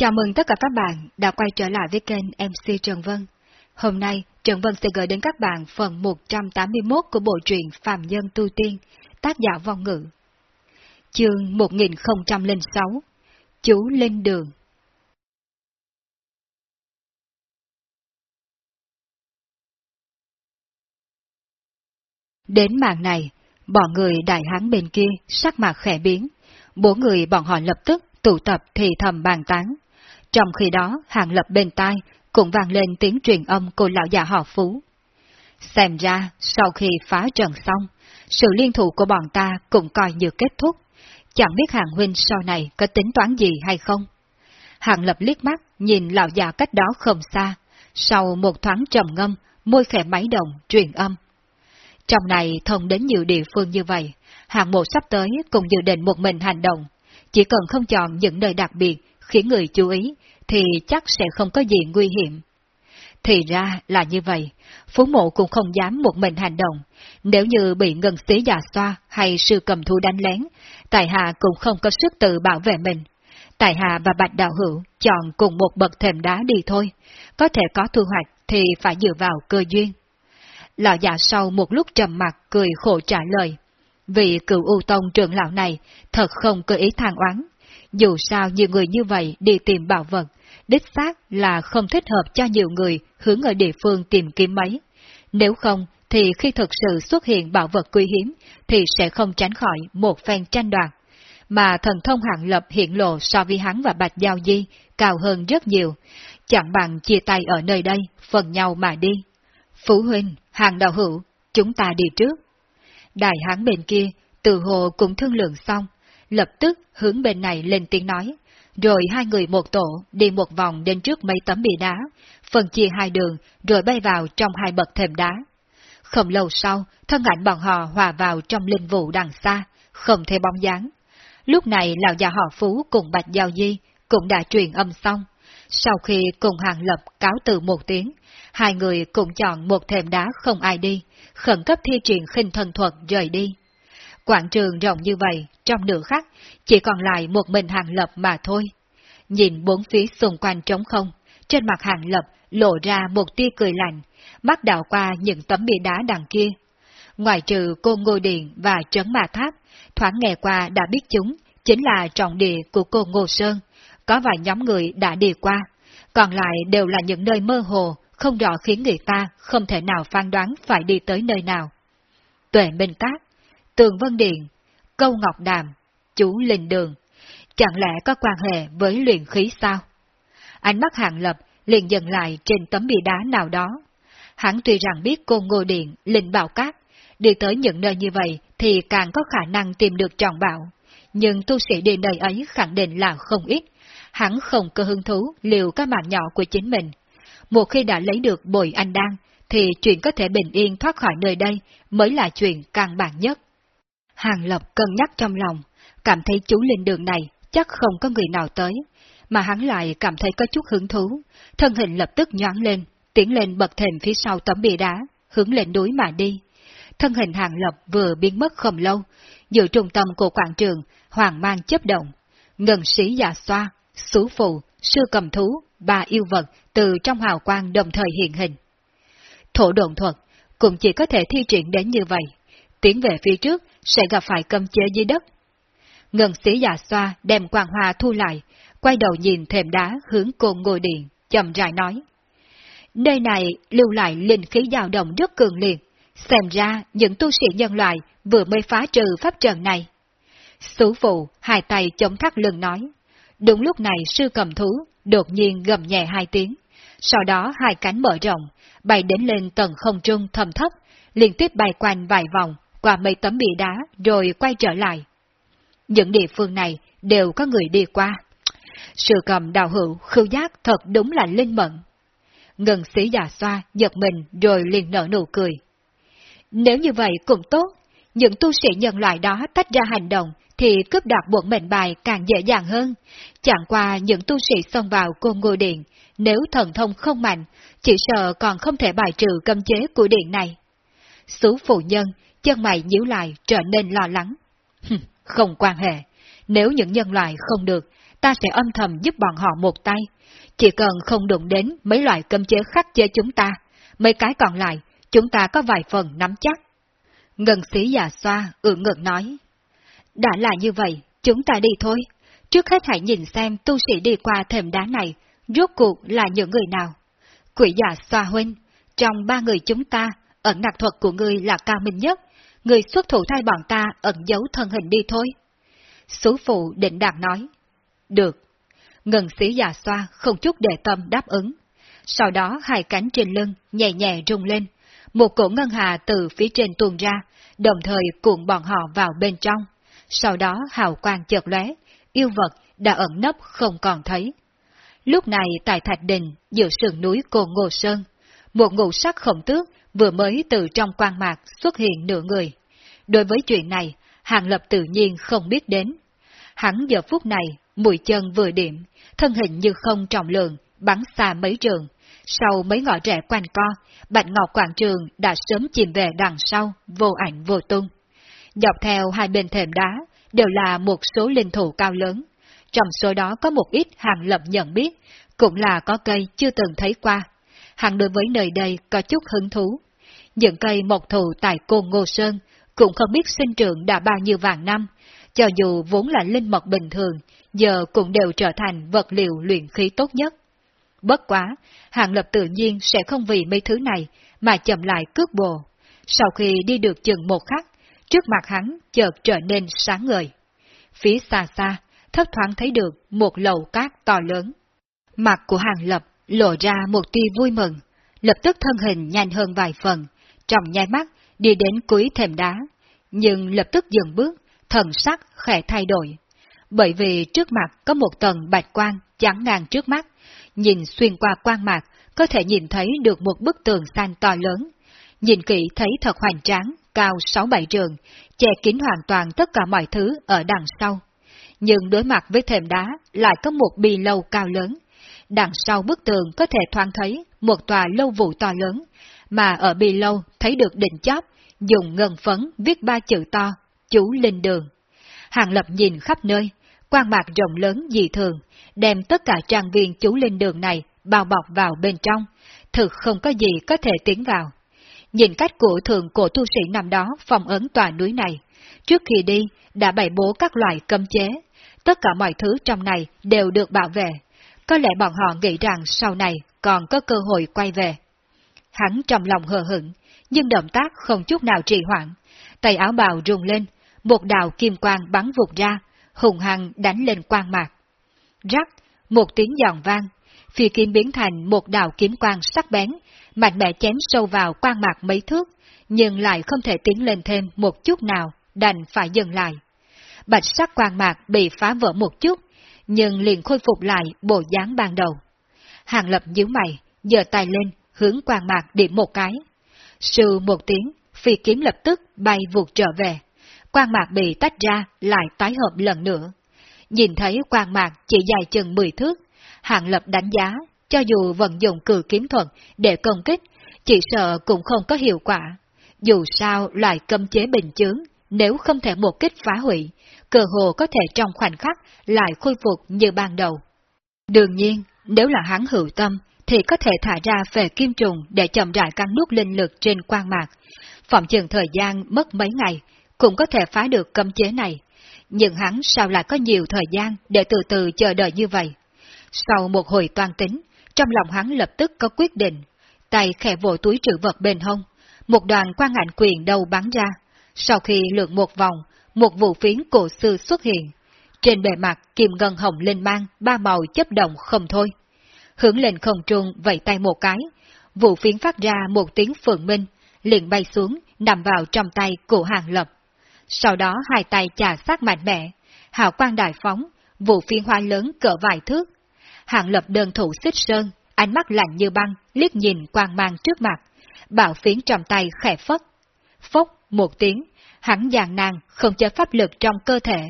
Chào mừng tất cả các bạn đã quay trở lại với kênh MC Trần Vân. Hôm nay, Trần Vân sẽ gửi đến các bạn phần 181 của bộ truyện Phạm Nhân Tu Tiên, tác giả vong ngữ. Chương 1006 Chú lên đường Đến mạng này, bọn người đại hán bên kia sắc mặt khẽ biến, bốn người bọn họ lập tức tụ tập thì thầm bàn tán. Trong khi đó, hàng lập bên tai cũng vang lên tiếng truyền âm của lão già họ Phú. Xem ra, sau khi phá trận xong, sự liên thủ của bọn ta cũng coi như kết thúc. Chẳng biết hàng huynh sau này có tính toán gì hay không? Hàng lập liếc mắt, nhìn lão già cách đó không xa. Sau một thoáng trầm ngâm, môi khẽ máy động, truyền âm. Trong này thông đến nhiều địa phương như vậy, hạng một sắp tới cùng dự định một mình hành động. Chỉ cần không chọn những nơi đặc biệt khiến người chú ý, thì chắc sẽ không có gì nguy hiểm. Thì ra là như vậy, Phú Mộ cũng không dám một mình hành động. Nếu như bị ngân xí già xoa hay sư cầm thu đánh lén, Tài Hạ cũng không có sức tự bảo vệ mình. Tài Hạ và Bạch Đạo Hữu chọn cùng một bậc thềm đá đi thôi, có thể có thu hoạch thì phải dựa vào cơ duyên. Lão già sau một lúc trầm mặt cười khổ trả lời. Vị cựu U Tông trưởng lão này thật không cơ ý than oán. Dù sao nhiều người như vậy đi tìm bảo vật, đích xác là không thích hợp cho nhiều người hướng ở địa phương tìm kiếm mấy. Nếu không, thì khi thực sự xuất hiện bảo vật quý hiếm, thì sẽ không tránh khỏi một phen tranh đoạt. Mà thần thông hạng lập hiện lộ so với hắn và Bạch Giao Di cao hơn rất nhiều, chẳng bằng chia tay ở nơi đây, phần nhau mà đi. Phú Huynh, hàng đạo hữu, chúng ta đi trước. Đại hán bên kia, từ hồ cũng thương lượng xong, lập tức hướng bên này lên tiếng nói, rồi hai người một tổ đi một vòng đến trước mấy tấm bia đá, phân chia hai đường rồi bay vào trong hai bậc thềm đá. Không lâu sau, thân ảnh bọn họ hòa vào trong linh vụ đằng xa, không thấy bóng dáng. Lúc này lão già họ Phú cùng Bạch Giao Di cũng đã truyền âm xong. Sau khi cùng hàng lập cáo từ một tiếng, hai người cùng chọn một thềm đá không ai đi, khẩn cấp thi triển khinh thần thuật rời đi. Quảng trường rộng như vậy, trong nửa khắc, chỉ còn lại một mình hàng lập mà thôi. Nhìn bốn phía xung quanh trống không, trên mặt hàng lập lộ ra một tia cười lạnh, mắt đảo qua những tấm bia đá đằng kia. Ngoài trừ cô Ngô Điện và Trấn Ma Tháp, thoáng nghe qua đã biết chúng, chính là trọng địa của cô Ngô Sơn, có vài nhóm người đã đi qua, còn lại đều là những nơi mơ hồ, không rõ khiến người ta không thể nào phán đoán phải đi tới nơi nào. Tuệ Minh Cát, Tường Vân Điện, Câu Ngọc Đàm, Chú Linh Đường, chẳng lẽ có quan hệ với luyện khí sao? Ánh mắt hạng lập liền dừng lại trên tấm bia đá nào đó. Hắn tuy rằng biết cô Ngô Điện, Linh Bảo Cát, đi tới những nơi như vậy thì càng có khả năng tìm được trọng bảo. Nhưng tu sĩ đi nơi ấy khẳng định là không ít. Hắn không cơ hứng thú liều các mạng nhỏ của chính mình. Một khi đã lấy được bồi anh đang, thì chuyện có thể bình yên thoát khỏi nơi đây mới là chuyện càng bản nhất. Hàng Lập cân nhắc trong lòng, cảm thấy chú linh đường này chắc không có người nào tới, mà hắn lại cảm thấy có chút hứng thú, thân hình lập tức nhoán lên, tiến lên bậc thềm phía sau tấm bia đá, hướng lên núi mà đi. Thân hình Hàng Lập vừa biến mất không lâu, giữa trung tâm của quảng trường, hoàng mang chấp động, ngân sĩ già xoa, xú phụ, sư cầm thú, ba yêu vật từ trong hào quang đồng thời hiện hình. Thổ độn thuật cũng chỉ có thể thi triển đến như vậy, tiến về phía trước sẽ gặp phải cấm chế dưới đất. Ngân sĩ già xoa đem quang hoa thu lại, quay đầu nhìn thềm đá hướng côn ngôi điện, chậm rãi nói. Nơi này lưu lại linh khí dao động rất cường liệt, xem ra những tu sĩ nhân loại vừa mới phá trừ pháp trận này. Sứ phụ hai tay chống thắt lưng nói. Đúng lúc này sư cầm thú đột nhiên gầm nhẹ hai tiếng, sau đó hai cánh mở rộng, bay đến lên tầng không trung thầm thấp, liên tiếp bay quanh vài vòng, qua mấy tấm bia đá rồi quay trở lại. Những địa phương này đều có người đi qua. Sự cầm đào hữu khưu giác thật đúng là linh mẫn. Ngân sĩ già xoa, giật mình rồi liền nở nụ cười. Nếu như vậy cũng tốt, những tu sĩ nhân loại đó tách ra hành động thì cướp đoạt bổn mệnh bài càng dễ dàng hơn. Chẳng qua những tu sĩ xông vào côn ngô điện, nếu thần thông không mạnh, chỉ sợ còn không thể bài trừ cấm chế của điện này. Sú phụ nhân, chân mày nhíu lại trở nên lo lắng. không quan hệ, nếu những nhân loại không được, ta sẽ âm thầm giúp bọn họ một tay. Chỉ cần không đụng đến mấy loại cấm chế khắc chế chúng ta, mấy cái còn lại, chúng ta có vài phần nắm chắc. Ngân sĩ già xoa, ưỡn ngực nói. Đã là như vậy, chúng ta đi thôi. Trước hết hãy nhìn xem tu sĩ đi qua thềm đá này, rốt cuộc là những người nào. Quỷ già xoa huynh, trong ba người chúng ta, ẩn nặc thuật của ngươi là cao minh nhất, người xuất thủ thay bọn ta ẩn giấu thân hình đi thôi. Sú phụ định đạt nói. Được. Ngân sĩ già xoa không chút để tâm đáp ứng. Sau đó hai cánh trên lưng nhẹ nhẹ rung lên. Một cổ ngân hà từ phía trên tuôn ra, đồng thời cuộn bọn họ vào bên trong. Sau đó hào quang chợt lóe, yêu vật đã ẩn nấp không còn thấy. Lúc này tại Thạch Đình, giữa sườn núi Cồn Ngô Sơn, một ngụ sắc khổng tước vừa mới từ trong quan mạc xuất hiện nửa người. Đối với chuyện này, Hàng Lập tự nhiên không biết đến. Hắn giờ phút này, mũi chân vừa điểm, thân hình như không trọng lượng, bắn xa mấy trường. Sau mấy ngõ rẽ quanh co, Bạch Ngọc Quảng Trường đã sớm chìm về đằng sau, vô ảnh vô tung. Dọc theo hai bên thềm đá, đều là một số linh thủ cao lớn. Trong số đó có một ít hàng lập nhận biết, cũng là có cây chưa từng thấy qua hắn đối với nơi đây có chút hứng thú. Những cây mộc thụ tại Côn Ngô Sơn cũng không biết sinh trưởng đã bao nhiêu vàng năm, cho dù vốn là linh mộc bình thường, giờ cũng đều trở thành vật liệu luyện khí tốt nhất. Bất quá, hạng Lập tự nhiên sẽ không vì mấy thứ này mà chậm lại cước bộ. Sau khi đi được chừng một khắc, trước mặt hắn chợt trở nên sáng ngời. Phía xa xa, thấp thoáng thấy được một lầu cát to lớn. Mặt của Hàng Lập lộ ra một tia vui mừng, lập tức thân hình nhanh hơn vài phần, trong nhai mắt đi đến cuối thềm đá, nhưng lập tức dừng bước, thần sắc khẽ thay đổi. Bởi vì trước mặt có một tầng bạch quang chắn ngang trước mắt, nhìn xuyên qua quang mạc, có thể nhìn thấy được một bức tường xanh to lớn. Nhìn kỹ thấy thật hoành tráng, cao 6-7 trường, che kín hoàn toàn tất cả mọi thứ ở đằng sau. Nhưng đối mặt với thềm đá lại có một bì lâu cao lớn. Đằng sau bức tường có thể thoáng thấy một tòa lâu vụ to lớn, mà ở bì lâu thấy được đỉnh chóp, dùng ngân phấn viết ba chữ to, chú linh đường. Hàng lập nhìn khắp nơi, quan mạc rộng lớn dị thường, đem tất cả trang viên chú linh đường này bao bọc vào bên trong, thực không có gì có thể tiến vào. Nhìn cách của thường cổ tu sĩ năm đó phòng ấn tòa núi này, trước khi đi đã bày bố các loại cấm chế, tất cả mọi thứ trong này đều được bảo vệ. Có lẽ bọn họ nghĩ rằng sau này còn có cơ hội quay về. Hắn trong lòng hờ hững, nhưng động tác không chút nào trì hoãn. Tay áo bào rung lên, một đạo kim quang bắn vụt ra, hùng hăng đánh lên quang mạc. Rắc, một tiếng giòn vang, phi kim biến thành một đạo kiếm quang sắc bén, mạnh mẽ chém sâu vào quang mạc mấy thước, nhưng lại không thể tiến lên thêm một chút nào, đành phải dừng lại. Bạch sắc quang mạc bị phá vỡ một chút, nhưng liền khôi phục lại bộ dáng ban đầu. Hàng lập nhíu mày, giơ tay lên, hướng quang mạc điểm một cái. Sư một tiếng, phi kiếm lập tức bay vụt trở về. Quang mạc bị tách ra, lại tái hợp lần nữa. Nhìn thấy quang mạc chỉ dài chừng 10 thước, hạng Lập đánh giá, cho dù vận dụng cử kiếm thuật để công kích, chỉ sợ cũng không có hiệu quả. Dù sao loại cấm chế bình chướng, nếu không thể một kích phá hủy, cơ hồ có thể trong khoảnh khắc lại khôi phục như ban đầu. Đương nhiên, nếu là hắn hữu tâm, thì có thể thả ra về kim trùng để chậm rãi cắn nút linh lực trên quang mạc. Phòng chừng thời gian mất mấy ngày, cũng có thể phá được cấm chế này. Nhưng hắn sao lại có nhiều thời gian để từ từ chờ đợi như vậy? Sau một hồi toan tính, trong lòng hắn lập tức có quyết định, tay khẽ vội túi trữ vật bên hông, một đoàn quang ảnh quyền đầu bắn ra. Sau khi lượn một vòng, một vụ phiến cổ xưa xuất hiện. Trên bề mặt kim ngân hồng linh mang ba màu chấp động không thôi. Hướng lên không trung vẫy tay một cái, vụ phiến phát ra một tiếng phượng minh, liền bay xuống, nằm vào trong tay của hàng lập. Sau đó hai tay chà sát mạnh mẽ, hào quang đại phóng, vụ phiến hoa lớn cỡ vài thước, hàng lập đơn thủ xích sơn, ánh mắt lạnh như băng, liếc nhìn quang mang trước mặt, bảo phiến trong tay khẽ phất. Phốc một tiếng, hắn dàn nàng không cho pháp lực trong cơ thể.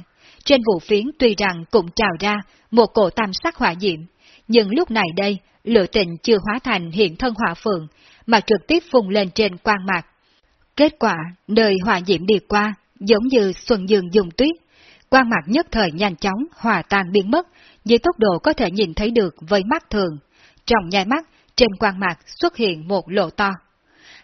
Trên vụ phiến tuy rằng cũng trào ra một cổ tam sắc hỏa diệm, nhưng lúc này đây, lửa tình chưa hóa thành hiện thân hỏa phượng, mà trực tiếp phùng lên trên quang mạc. Kết quả, nơi hỏa diệm đi qua, giống như xuân dương dùng tuyết, quang mạc nhất thời nhanh chóng hòa tan biến mất, với tốc độ có thể nhìn thấy được với mắt thường. Trong nhai mắt, trên quang mạc xuất hiện một lỗ to.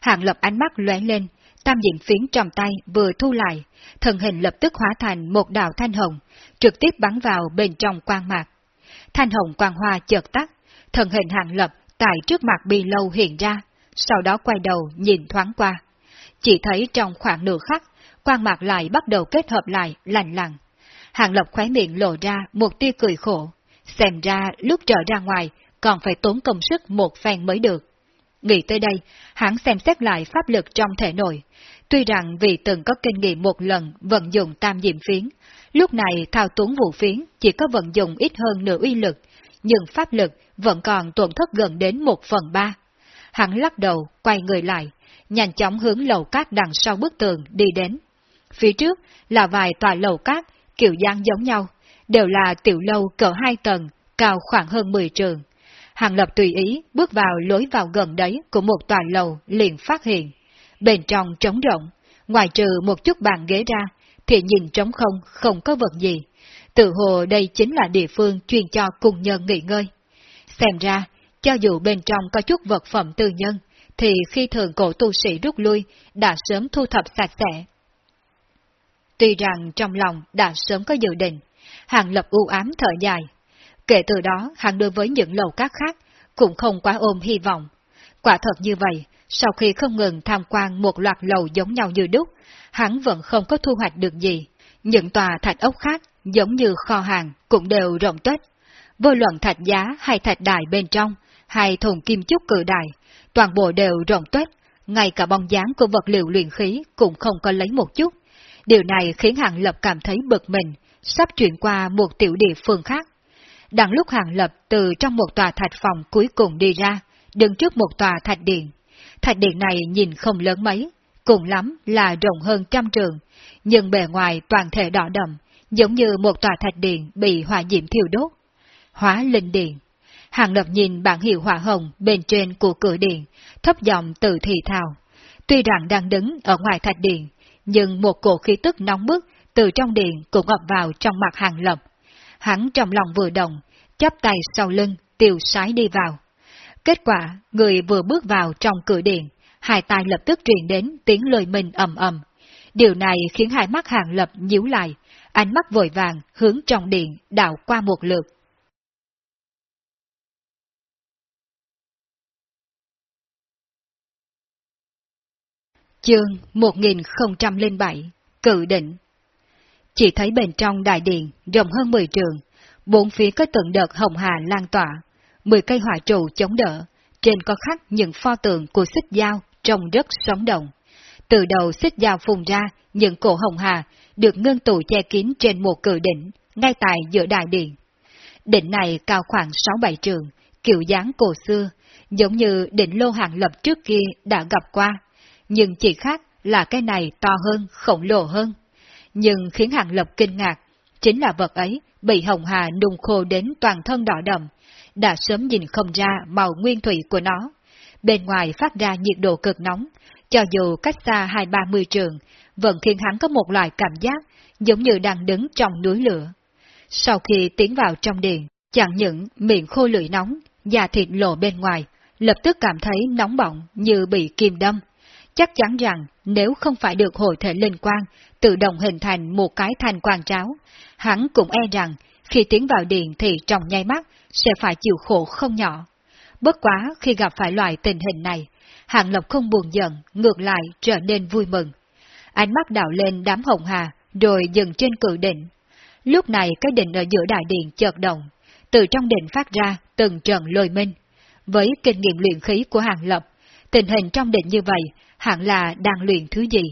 Hàng lập ánh mắt lóe lên, tam diện phiến trong tay vừa thu lại, thần hình lập tức hóa thành một đạo thanh hồng, trực tiếp bắn vào bên trong quang mạc. Thanh hồng quang hoa chợt tắt, thần hình hàng lập tại trước mặt bi lâu hiện ra, sau đó quay đầu nhìn thoáng qua. Chỉ thấy trong khoảng nửa khắc, quang mạc lại bắt đầu kết hợp lại, lành lặng. Hàng lập khóe miệng lộ ra một tia cười khổ, xem ra lúc trở ra ngoài còn phải tốn công sức một phen mới được. Nghĩ tới đây, hắn xem xét lại pháp lực trong thể nội. Tuy rằng vì từng có kinh nghiệm một lần vận dụng tam diệm phiến, lúc này thao túng vũ phiến chỉ có vận dụng ít hơn nửa uy lực, nhưng pháp lực vẫn còn tổn thất gần đến một phần ba. Hắn lắc đầu, quay người lại, nhanh chóng hướng lầu cát đằng sau bức tường đi đến. Phía trước là vài tòa lầu cát, kiểu dáng giống nhau, đều là tiểu lâu cỡ hai tầng, cao khoảng hơn 10 trường. Hàng Lập tùy ý bước vào lối vào gần đấy của một tòa lầu liền phát hiện. Bên trong trống rộng, ngoài trừ một chút bàn ghế ra, thì nhìn trống không, không có vật gì. Tự hồ đây chính là địa phương chuyên cho cung nhân nghỉ ngơi. Xem ra, cho dù bên trong có chút vật phẩm tư nhân, thì khi thường cổ tu sĩ rút lui, đã sớm thu thập sạch sẽ. Tuy rằng trong lòng đã sớm có dự định, Hàng Lập u ám thở dài, Kể từ đó, hắn đối với những lầu các khác cũng không quá ôm hy vọng. Quả thật như vậy, sau khi không ngừng tham quan một loạt lầu giống nhau như đúc, hắn vẫn không có thu hoạch được gì. Những tòa thạch ốc khác, giống như kho hàng, cũng đều rộng tuếch. Vô luận thạch giá hay thạch đài bên trong, hay thùng kim chúc cự đài, toàn bộ đều rộng tuếch, ngay cả bóng dáng của vật liệu luyện khí cũng không có lấy một chút. Điều này khiến hạng Lập cảm thấy bực mình, sắp chuyển qua một tiểu địa phương khác. Đang lúc Hàng Lập từ trong một tòa thạch phòng cuối cùng đi ra, đứng trước một tòa thạch điện. Thạch điện này nhìn không lớn mấy, cùng lắm là rộng hơn trăm trường, nhưng bề ngoài toàn thể đỏ đậm, giống như một tòa thạch điện bị hỏa diễm thiêu đốt. Hóa linh điện. Hàng Lập nhìn bản hiệu hỏa hồng bên trên của cửa điện, thấp giọng từ thì thào. Tuy rằng đang đứng ở ngoài thạch điện, nhưng một cổ khí tức nóng bức từ trong điện cũng ập vào trong mặt Hàng Lập. Hắn trong lòng vừa động, chắp tay sau lưng, tiêu sái đi vào. Kết quả, người vừa bước vào trong cửa điện, hai tay lập tức truyền đến tiếng lời mình ầm ầm. Điều này khiến hai mắt hàng lập nhíu lại, ánh mắt vội vàng hướng trong điện đảo qua một lượt. Chương 1007 Cự định chỉ thấy bên trong đại điện rộng hơn 10 trường, Bốn phía có từng đợt hồng hà lan tỏa, mười cây hỏa trụ chống đỡ, trên có khắc những pho tượng của xích dao trông rất sống động. Từ đầu xích dao phùng ra, những cổ hồng hà được ngưng tụ che kín trên một cự đỉnh, ngay tại giữa đại điện. Đỉnh này cao khoảng 6-7 trường, kiểu dáng cổ xưa, giống như đỉnh lô hàng lập trước kia đã gặp qua, nhưng chỉ khác là cái này to hơn, khổng lồ hơn. Nhưng khiến hàng lập kinh ngạc, chính là vật ấy bị hồng hà nung khô đến toàn thân đỏ đậm, đã sớm nhìn không ra màu nguyên thủy của nó. Bên ngoài phát ra nhiệt độ cực nóng, cho dù cách xa hai ba mươi trường, vẫn khiến hắn có một loại cảm giác giống như đang đứng trong núi lửa. Sau khi tiến vào trong điện, chẳng những miệng khô lưỡi nóng, da thịt lộ bên ngoài, lập tức cảm thấy nóng bỏng như bị kim đâm. Chắc chắn rằng nếu không phải được hội thể linh quang tự động hình thành một cái thành quang tráo, hắn cũng e rằng khi tiến vào điện thì trong nháy mắt sẽ phải chịu khổ không nhỏ. Bất quá khi gặp phải loại tình hình này, hạng Lộc không buồn giận, ngược lại trở nên vui mừng. Ánh mắt đảo lên đám hồng hà, rồi dừng trên cự đỉnh. Lúc này cái đỉnh ở giữa đại điện chợt động, từ trong đỉnh phát ra từng trận lôi minh. Với kinh nghiệm luyện khí của Hàng Lập, tình hình trong đỉnh như vậy hẳn là đang luyện thứ gì.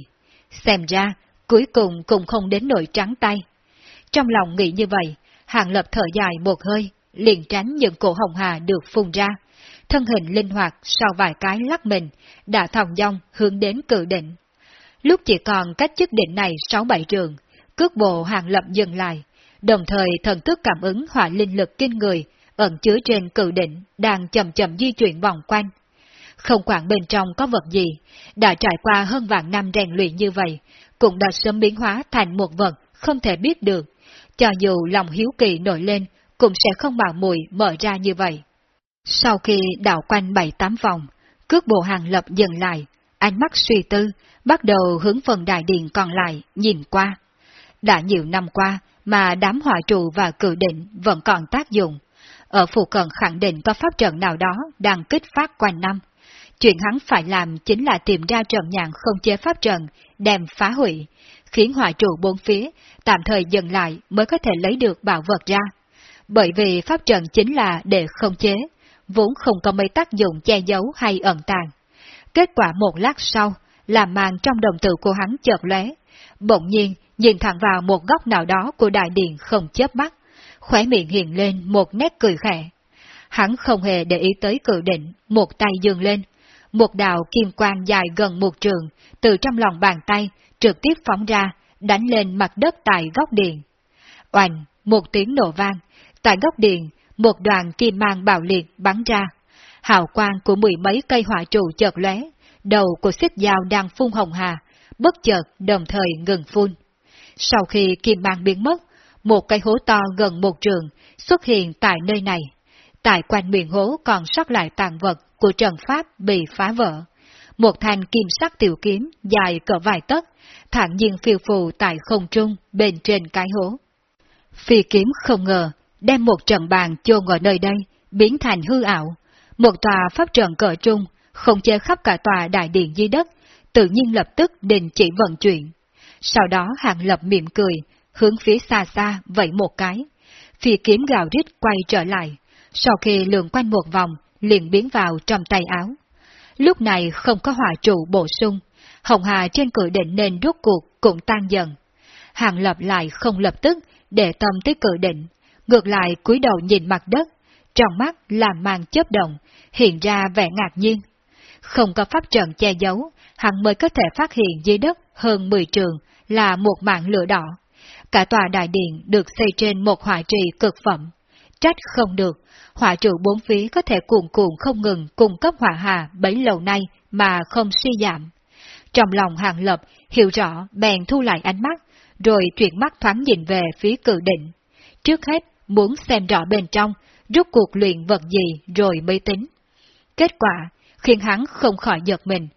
Xem ra, cuối cùng cũng không đến nỗi trắng tay. Trong lòng nghĩ như vậy, hạng Lập thở dài một hơi, liền tránh những cổ hồng hà được phun ra. Thân hình linh hoạt sau vài cái lắc mình, đã thòng dong hướng đến cự đỉnh. Lúc chỉ còn cách chức đỉnh này sáu bảy trường, cước bộ Hàng Lập dừng lại, đồng thời thần thức cảm ứng hỏa linh lực kinh người, ẩn chứa trên cự đỉnh, đang chậm chậm di chuyển vòng quanh. Không quản bên trong có vật gì, đã trải qua hơn vạn năm rèn luyện như vậy, cũng đã sớm biến hóa thành một vật không thể biết được, cho dù lòng hiếu kỳ nổi lên, cũng sẽ không mạo mùi mở ra như vậy. Sau khi đảo quanh bảy tám vòng, cước bộ hàng lập dừng lại, ánh mắt suy tư, bắt đầu hướng phần đại điện còn lại, nhìn qua. Đã nhiều năm qua mà đám hỏa trụ và cử định vẫn còn tác dụng. Ở phụ cận khẳng định có pháp trận nào đó đang kích phát quanh năm. Chuyện hắn phải làm chính là tìm ra trận nhạn không chế pháp trận, đem phá hủy, khiến hỏa trụ bốn phía tạm thời dừng lại mới có thể lấy được bảo vật ra. Bởi vì pháp trận chính là để không chế, vốn không có mấy tác dụng che giấu hay ẩn tàng. Kết quả một lát sau, làm màn trong đồng tử của hắn chợt lóe, bỗng nhiên nhìn thẳng vào một góc nào đó của đại điện không chớp mắt, khóe miệng hiện lên một nét cười khẽ. Hắn không hề để ý tới cự định, một tay dường lên, một đạo kim quang dài gần một trường, từ trong lòng bàn tay, trực tiếp phóng ra, đánh lên mặt đất tại góc điện. Oành, một tiếng nổ vang, tại góc điện, một đoàn kim mang bạo liệt bắn ra. Hào quang của mười mấy cây hỏa trụ chợt lóe, đầu của xích dao đang phun hồng hà, bất chợt đồng thời ngừng phun. Sau khi kim mang biến mất, một cây hố to gần một trường xuất hiện tại nơi này. Tại quanh miệng hố còn sót lại tàn vật của trận pháp bị phá vỡ. Một thanh kim sắc tiểu kiếm dài cỡ vài tấc, thẳng nhiên phiêu phù tại không trung bên trên cái hố. Phi kiếm không ngờ đem một trận bàn chôn ở nơi đây, biến thành hư ảo. Một tòa pháp trận cỡ trung, không che khắp cả tòa đại điện dưới đất, tự nhiên lập tức đình chỉ vận chuyển. Sau đó hạng lập mỉm cười, hướng phía xa xa vẫy một cái. Phi kiếm gào rít quay trở lại, sau khi lượn quanh một vòng, liền biến vào trong tay áo. Lúc này không có hỏa trụ bổ sung, hồng hà trên cửa định nên rút cuộc cũng tan dần. Hàng lập lại không lập tức để tâm tới cử định, ngược lại cúi đầu nhìn mặt đất, trong mắt làm màn chớp động, hiện ra vẻ ngạc nhiên. Không có pháp trận che giấu, hắn mới có thể phát hiện dưới đất hơn 10 trường là một mạng lửa đỏ. Cả tòa đại điện được xây trên một hỏa trì cực phẩm. Trách không được, hỏa trụ bốn phía có thể cuồn cuộn không ngừng cung cấp hỏa hà bấy lâu nay mà không suy giảm. Trong lòng hàng lập, hiểu rõ, bèn thu lại ánh mắt, rồi chuyển mắt thoáng nhìn về phía cự định. Trước hết, muốn xem rõ bên trong, rút cuộc luyện vật gì rồi mới tính. Kết quả, khiến hắn không khỏi giật mình,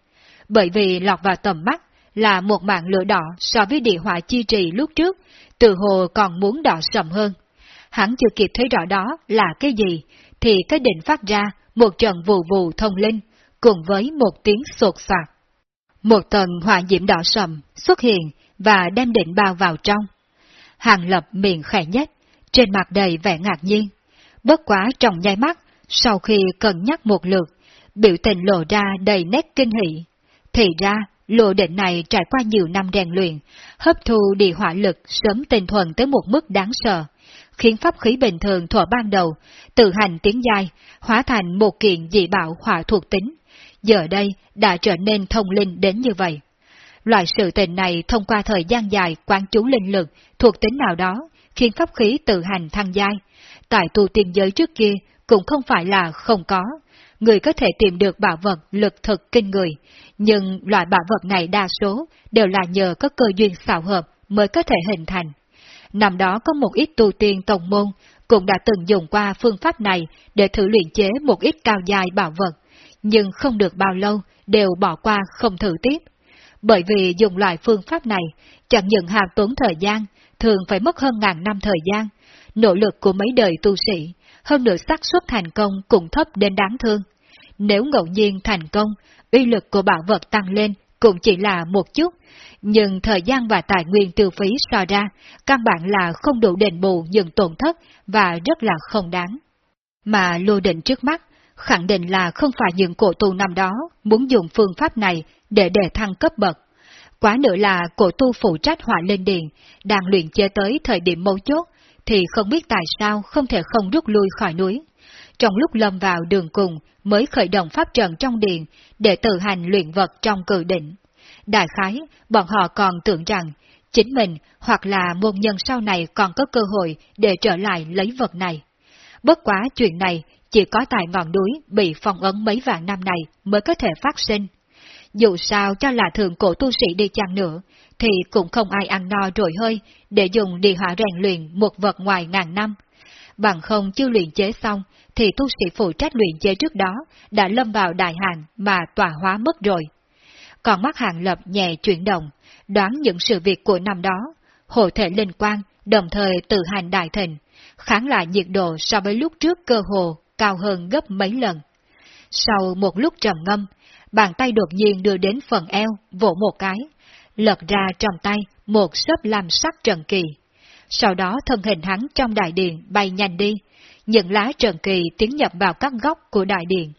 bởi vì lọt vào tầm mắt là một mạng lửa đỏ so với địa hỏa chi trì lúc trước, từ hồ còn muốn đỏ sầm hơn. Hắn chưa kịp thấy rõ đó là cái gì, thì cái định phát ra một trận vù vù thông linh, cùng với một tiếng sột soạt. Một tầng hỏa diễm đỏ sầm xuất hiện và đem định bao vào trong. Hàng lập miệng khẽ nhất, trên mặt đầy vẻ ngạc nhiên. Bất quá trong nháy mắt, sau khi cân nhắc một lượt, biểu tình lộ ra đầy nét kinh hỷ. Thì ra, lộ định này trải qua nhiều năm rèn luyện, hấp thu địa hỏa lực sớm tinh thuần tới một mức đáng sợ, khiến pháp khí bình thường thuở ban đầu, tự hành tiến dài, hóa thành một kiện dị bảo hỏa thuộc tính. Giờ đây đã trở nên thông linh đến như vậy. Loại sự tình này thông qua thời gian dài quán chú linh lực thuộc tính nào đó, khiến pháp khí tự hành thăng giai. Tại tu tiên giới trước kia cũng không phải là không có, người có thể tìm được bảo vật lực thực kinh người, nhưng loại bảo vật này đa số đều là nhờ có cơ duyên xảo hợp mới có thể hình thành. Năm đó có một ít tu tiên tổng môn cũng đã từng dùng qua phương pháp này để thử luyện chế một ít cao dài bảo vật, nhưng không được bao lâu đều bỏ qua không thử tiếp. Bởi vì dùng loại phương pháp này chẳng những hàm tốn thời gian, thường phải mất hơn ngàn năm thời gian, nỗ lực của mấy đời tu sĩ, hơn nữa xác suất thành công cũng thấp đến đáng thương. Nếu ngẫu nhiên thành công, uy lực của bảo vật tăng lên cũng chỉ là một chút, nhưng thời gian và tài nguyên tiêu phí so ra, căn bản là không đủ đền bù những tổn thất và rất là không đáng. Mà lô định trước mắt, khẳng định là không phải những cổ tu năm đó muốn dùng phương pháp này để đề thăng cấp bậc. Quá nữa là cổ tu phụ trách hỏa lên điện, đang luyện chế tới thời điểm mấu chốt, thì không biết tại sao không thể không rút lui khỏi núi. Trong lúc lâm vào đường cùng mới khởi động pháp trận trong điện để tự hành luyện vật trong cử định. Đại khái, bọn họ còn tưởng rằng chính mình hoặc là môn nhân sau này còn có cơ hội để trở lại lấy vật này. Bất quá chuyện này chỉ có tại ngọn núi bị phong ấn mấy vạn năm này mới có thể phát sinh. Dù sao cho là thường cổ tu sĩ đi chăng nữa, thì cũng không ai ăn no rồi hơi để dùng đi hỏa rèn luyện một vật ngoài ngàn năm. bằng không chưa luyện chế xong, thì tu sĩ phụ trách luyện chế trước đó đã lâm vào đại hàng mà tỏa hóa mất rồi. Còn mắt hàng lập nhẹ chuyển động, đoán những sự việc của năm đó, hộ thể linh quan, đồng thời tự hành đại thịnh, kháng lại nhiệt độ so với lúc trước cơ hồ cao hơn gấp mấy lần. Sau một lúc trầm ngâm, bàn tay đột nhiên đưa đến phần eo, vỗ một cái, lật ra trong tay một sớp làm sắc trần kỳ. Sau đó thân hình hắn trong đại điện bay nhanh đi, những lá trần kỳ tiến nhập vào các góc của đại điện.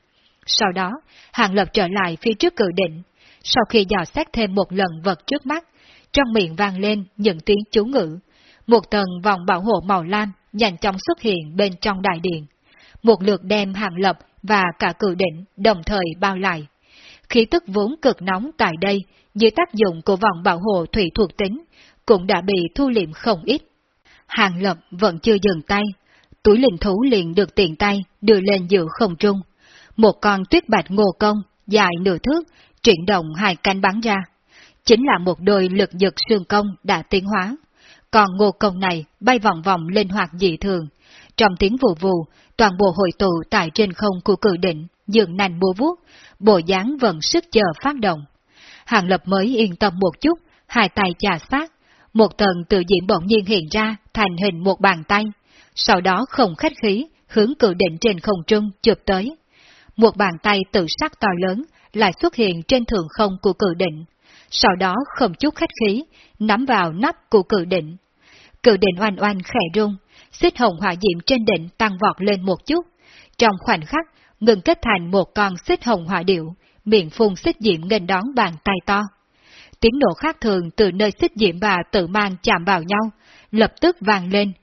Sau đó, hàng lập trở lại phía trước cự định, sau khi dò xét thêm một lần vật trước mắt, trong miệng vang lên những tiếng chú ngữ. Một tầng vòng bảo hộ màu lam nhanh chóng xuất hiện bên trong đại điện. Một lượt đem hàng lập và cả cự định đồng thời bao lại. Khí tức vốn cực nóng tại đây, dưới tác dụng của vòng bảo hộ thủy thuộc tính, cũng đã bị thu liệm không ít. Hàng lập vẫn chưa dừng tay, túi linh thú liền được tiện tay đưa lên giữa không trung. Một con tuyết bạch ngô công, dài nửa thước, chuyển động hai cánh bắn ra. Chính là một đôi lực giật xương công đã tiến hóa. Còn ngô công này bay vòng vòng linh hoạt dị thường. Trong tiếng vù vù, toàn bộ hội tụ tại trên không của cử định, dường nành búa vuốt, bộ dáng vẫn sức chờ phát động. Hàng lập mới yên tâm một chút, hai tay chà sát, một tầng tự diễn bỗng nhiên hiện ra thành hình một bàn tay, sau đó không khách khí, hướng cự định trên không trung chụp tới. Một bàn tay tự sắc to lớn lại xuất hiện trên thượng không của cự định, sau đó không chút khách khí, nắm vào nắp của cự định. cự định oanh oanh khẽ rung, xích hồng hỏa diệm trên đỉnh tăng vọt lên một chút. Trong khoảnh khắc, ngừng kết thành một con xích hồng hỏa điệu, miệng phun xích diệm nghênh đón bàn tay to. Tiếng nổ khác thường từ nơi xích diệm và tự mang chạm vào nhau, lập tức vang lên.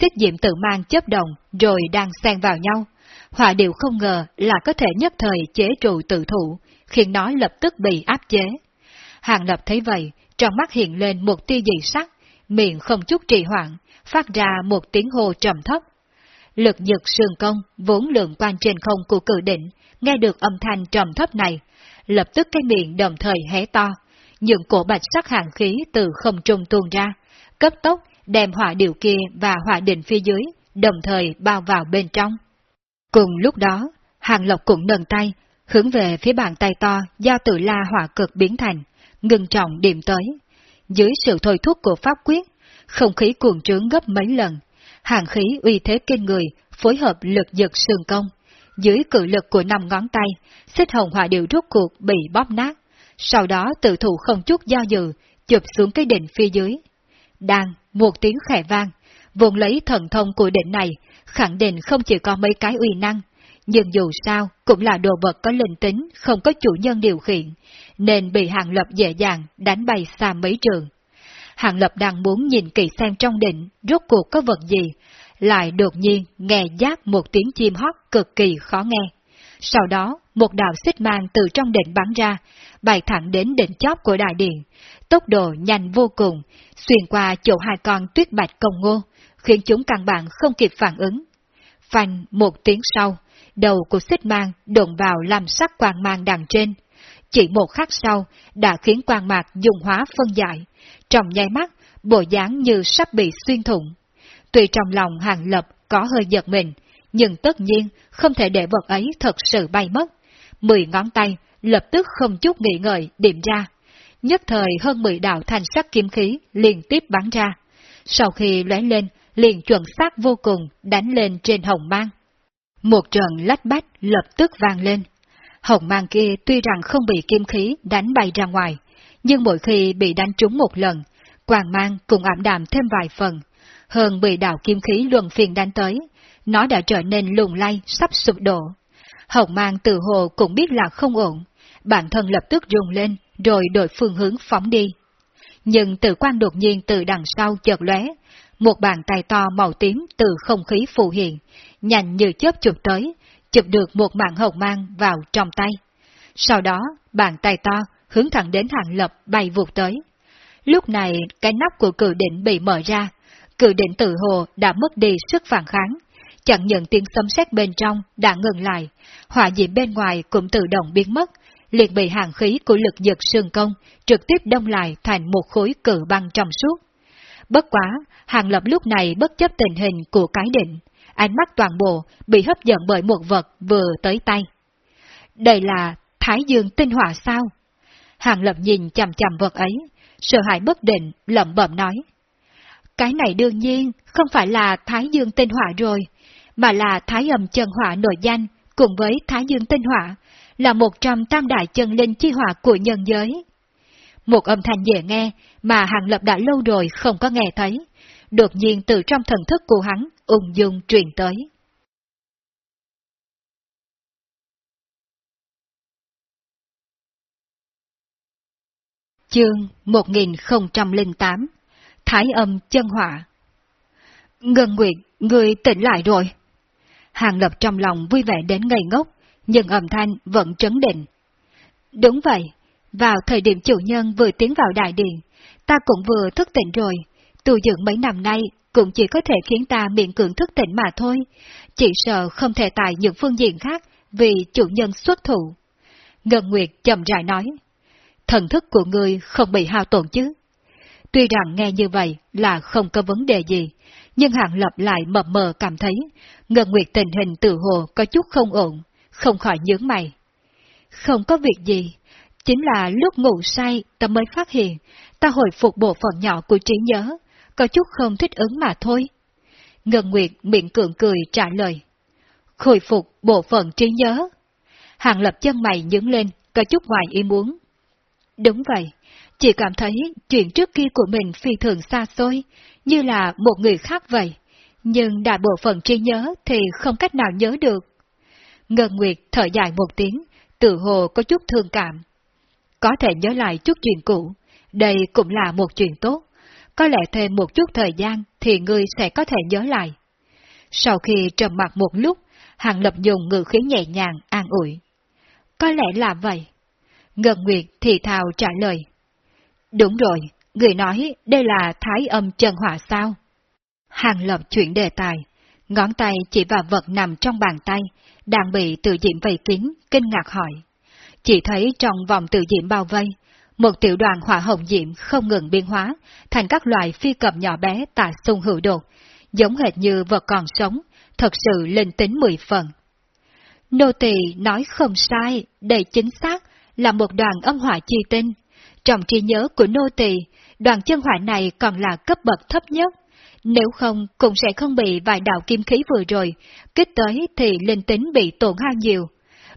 Xích diệm tự mang chấp động rồi đang xen vào nhau. Hỏa điệu không ngờ là có thể nhất thời chế trụ tự thủ, khiến nó lập tức bị áp chế. Hàng lập thấy vậy, trong mắt hiện lên một tia dị sắc, miệng không chút trì hoãn, phát ra một tiếng hô trầm thấp. Lực nhật sườn công, vốn lượng quan trên không của cử định, nghe được âm thanh trầm thấp này, lập tức cái miệng đồng thời hé to, những cổ bạch sắc hàng khí từ không trung tuôn ra, cấp tốc đem hỏa điều kia và hỏa đỉnh phía dưới, đồng thời bao vào bên trong. Cùng lúc đó, hàng lộc cũng nâng tay, hướng về phía bàn tay to do tự la hỏa cực biến thành, ngừng trọng điểm tới. Dưới sự thôi thúc của pháp quyết, không khí cuồng trướng gấp mấy lần, hàng khí uy thế kinh người, phối hợp lực giật sườn công. Dưới cự lực của năm ngón tay, xích hồng hỏa điệu rút cuộc bị bóp nát, sau đó tự thủ không chút do dự, chụp xuống cái đỉnh phía dưới. Đang, một tiếng khẽ vang, vùng lấy thần thông của đỉnh này, khẳng định không chỉ có mấy cái uy năng, nhưng dù sao cũng là đồ vật có linh tính, không có chủ nhân điều khiển, nên bị Hàng Lập dễ dàng đánh bay xa mấy trường. Hàng Lập đang muốn nhìn kỹ xem trong đỉnh rốt cuộc có vật gì, lại đột nhiên nghe giác một tiếng chim hót cực kỳ khó nghe. Sau đó, một đạo xích mang từ trong đỉnh bắn ra, bay thẳng đến đỉnh chóp của đại điện, tốc độ nhanh vô cùng, xuyên qua chỗ hai con tuyết bạch công ngô, khiến chúng căn bản không kịp phản ứng. Phanh một tiếng sau, đầu của xích mang đụng vào làm sắc quang mang đằng trên. Chỉ một khắc sau, đã khiến quang mạc dùng hóa phân giải, trong nháy mắt, bộ dáng như sắp bị xuyên thủng. Tuy trong lòng hàng lập có hơi giật mình, nhưng tất nhiên không thể để vật ấy thật sự bay mất. Mười ngón tay lập tức không chút nghĩ ngợi điểm ra. Nhất thời hơn mười đạo thanh sắc kim khí liên tiếp bắn ra. Sau khi lóe lên, liền chuẩn xác vô cùng đánh lên trên hồng mang. Một trận lách bách lập tức vang lên. Hồng mang kia tuy rằng không bị kim khí đánh bay ra ngoài, nhưng mỗi khi bị đánh trúng một lần, quàng mang cũng ảm đạm thêm vài phần. Hơn bị đạo kim khí luân phiền đánh tới, nó đã trở nên lùng lay, sắp sụp đổ. Hồng mang từ hồ cũng biết là không ổn, bản thân lập tức rung lên, rồi đổi phương hướng phóng đi. Nhưng tử quan đột nhiên từ đằng sau chợt lóe, một bàn tay to màu tím từ không khí phù hiện, nhanh như chớp chụp tới, chụp được một mạng hồng mang vào trong tay. Sau đó, bàn tay to hướng thẳng đến hàng lập bay vụt tới. Lúc này, cái nắp của cự định bị mở ra, cự định tự hồ đã mất đi sức phản kháng, chẳng những tiếng sấm sét bên trong đã ngừng lại, hỏa diễm bên ngoài cũng tự động biến mất, liền bị hàng khí của lực giật sương công trực tiếp đông lại thành một khối cự băng trong suốt. Bất quá, hàng lập lúc này bất chấp tình hình của cái định, ánh mắt toàn bộ bị hấp dẫn bởi một vật vừa tới tay. Đây là Thái Dương tinh hỏa sao? Hàng Lập nhìn chằm chằm vật ấy, sợ hãi bất định, lẩm bẩm nói. Cái này đương nhiên không phải là Thái Dương tinh hỏa rồi, mà là Thái âm chân hỏa nổi danh cùng với Thái Dương tinh hỏa, là một trong tam đại chân linh chi hỏa của nhân giới. Một âm thanh dễ nghe mà Hàng Lập đã lâu rồi không có nghe thấy, đột nhiên từ trong thần thức của hắn ung dung truyền tới. Chương 1008 Thái âm chân hỏa Ngân Nguyệt, người tỉnh lại rồi. Hàng Lập trong lòng vui vẻ đến ngây ngốc, nhưng âm thanh vẫn trấn định. Đúng vậy, vào thời điểm chủ nhân vừa tiến vào đại điện, ta cũng vừa thức tỉnh rồi, tu dưỡng mấy năm nay cũng chỉ có thể khiến ta miệng cưỡng thức tỉnh mà thôi, chỉ sợ không thể tại những phương diện khác vì chủ nhân xuất thủ. Ngân Nguyệt chậm rãi nói, thần thức của ngươi không bị hao tổn chứ. Tuy rằng nghe như vậy là không có vấn đề gì, nhưng Hạng Lập lại mập mờ cảm thấy Ngân Nguyệt tình hình tự hồ có chút không ổn, không khỏi nhướng mày. Không có việc gì, chính là lúc ngủ say ta mới phát hiện ta hồi phục bộ phận nhỏ của trí nhớ, có chút không thích ứng mà thôi. Ngân Nguyệt miệng cường cười trả lời. Khôi phục bộ phận trí nhớ. Hàng lập chân mày nhướng lên, có chút ngoài ý muốn. Đúng vậy, chỉ cảm thấy chuyện trước kia của mình phi thường xa xôi, như là một người khác vậy. Nhưng đại bộ phận trí nhớ thì không cách nào nhớ được. Ngân Nguyệt thở dài một tiếng, tự hồ có chút thương cảm. Có thể nhớ lại chút chuyện cũ, đây cũng là một chuyện tốt. Có lẽ thêm một chút thời gian thì ngươi sẽ có thể nhớ lại. Sau khi trầm mặt một lúc, Hàng Lập dùng ngữ khí nhẹ nhàng an ủi. Có lẽ là vậy. Ngân Nguyệt thì thào trả lời. Đúng rồi, người nói đây là thái âm chân hỏa sao? Hàng Lập chuyển đề tài, ngón tay chỉ vào vật nằm trong bàn tay, đang bị tự diễm vây kín, kinh ngạc hỏi. Chỉ thấy trong vòng tự diễm bao vây, một tiểu đoàn hỏa hồng diễm không ngừng biến hóa thành các loại phi cầm nhỏ bé tà xung hữu đột, giống hệt như vật còn sống, thật sự linh tính mười phần. Nô tỳ nói không sai, đây chính xác là một đoàn âm hỏa chi tinh. Trong trí nhớ của nô tỳ, đoàn chân hỏa này còn là cấp bậc thấp nhất. Nếu không, cũng sẽ không bị vài đạo kim khí vừa rồi, kích tới thì linh tính bị tổn hao nhiều.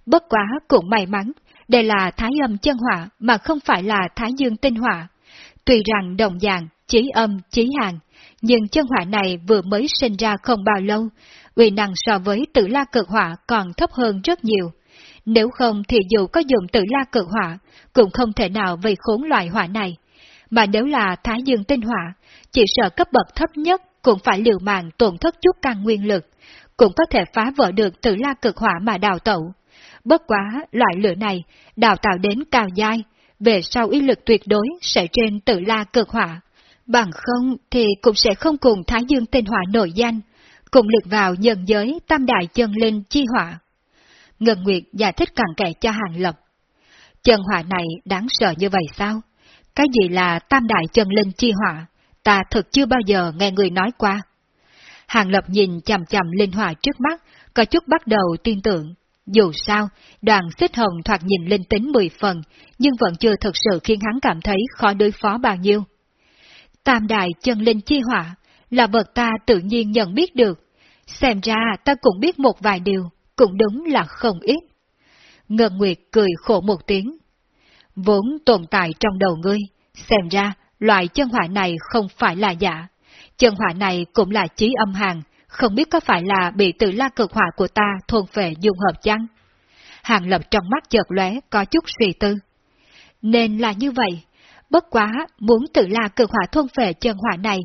Bất quá cũng may mắn, đây là thái âm chân hỏa mà không phải là thái dương tinh hỏa. Tuy rằng đồng dạng, chí âm, chí hàng, nhưng chân hỏa này vừa mới sinh ra không bao lâu, uy năng so với tử la cực hỏa còn thấp hơn rất nhiều. Nếu không thì dù có dùng tử la cực hỏa, cũng không thể nào vây khốn loại hỏa này. Mà nếu là thái dương tinh hỏa, chỉ sợ cấp bậc thấp nhất cũng phải liều mạng tổn thất chút căn nguyên lực, cũng có thể phá vỡ được tử la cực hỏa mà đào tẩu. Bất quá, loại lửa này đào tạo đến cao giai, về sau ý lực tuyệt đối sẽ trên tự la cực hỏa. Bằng không thì cũng sẽ không cùng Thái Dương tinh hỏa nổi danh, cùng lực vào nhân giới tam đại chân linh chi hỏa. Ngân Nguyệt giải thích càng kẽ cho Hàng Lập. Chân hỏa này đáng sợ như vậy sao? Cái gì là tam đại chân linh chi hỏa? Ta thực chưa bao giờ nghe người nói qua. Hàng Lập nhìn chầm chầm linh hỏa trước mắt, có chút bắt đầu tin tưởng, dù sao, đoàn xích hồng thoạt nhìn linh tính mười phần, nhưng vẫn chưa thực sự khiến hắn cảm thấy khó đối phó bao nhiêu. Tam đại chân linh chi hỏa là vật ta tự nhiên nhận biết được, xem ra ta cũng biết một vài điều, cũng đúng là không ít. Ngân Nguyệt cười khổ một tiếng. Vốn tồn tại trong đầu ngươi, xem ra loại chân hỏa này không phải là giả. Chân hỏa này cũng là chí âm hàng, không biết có phải là bị tự la cực hỏa của ta thôn phệ dung hợp chăng? Hàng lập trong mắt chợt lóe có chút suy tư. Nên là như vậy, bất quá muốn tự la cực hỏa thôn phệ chân hỏa này,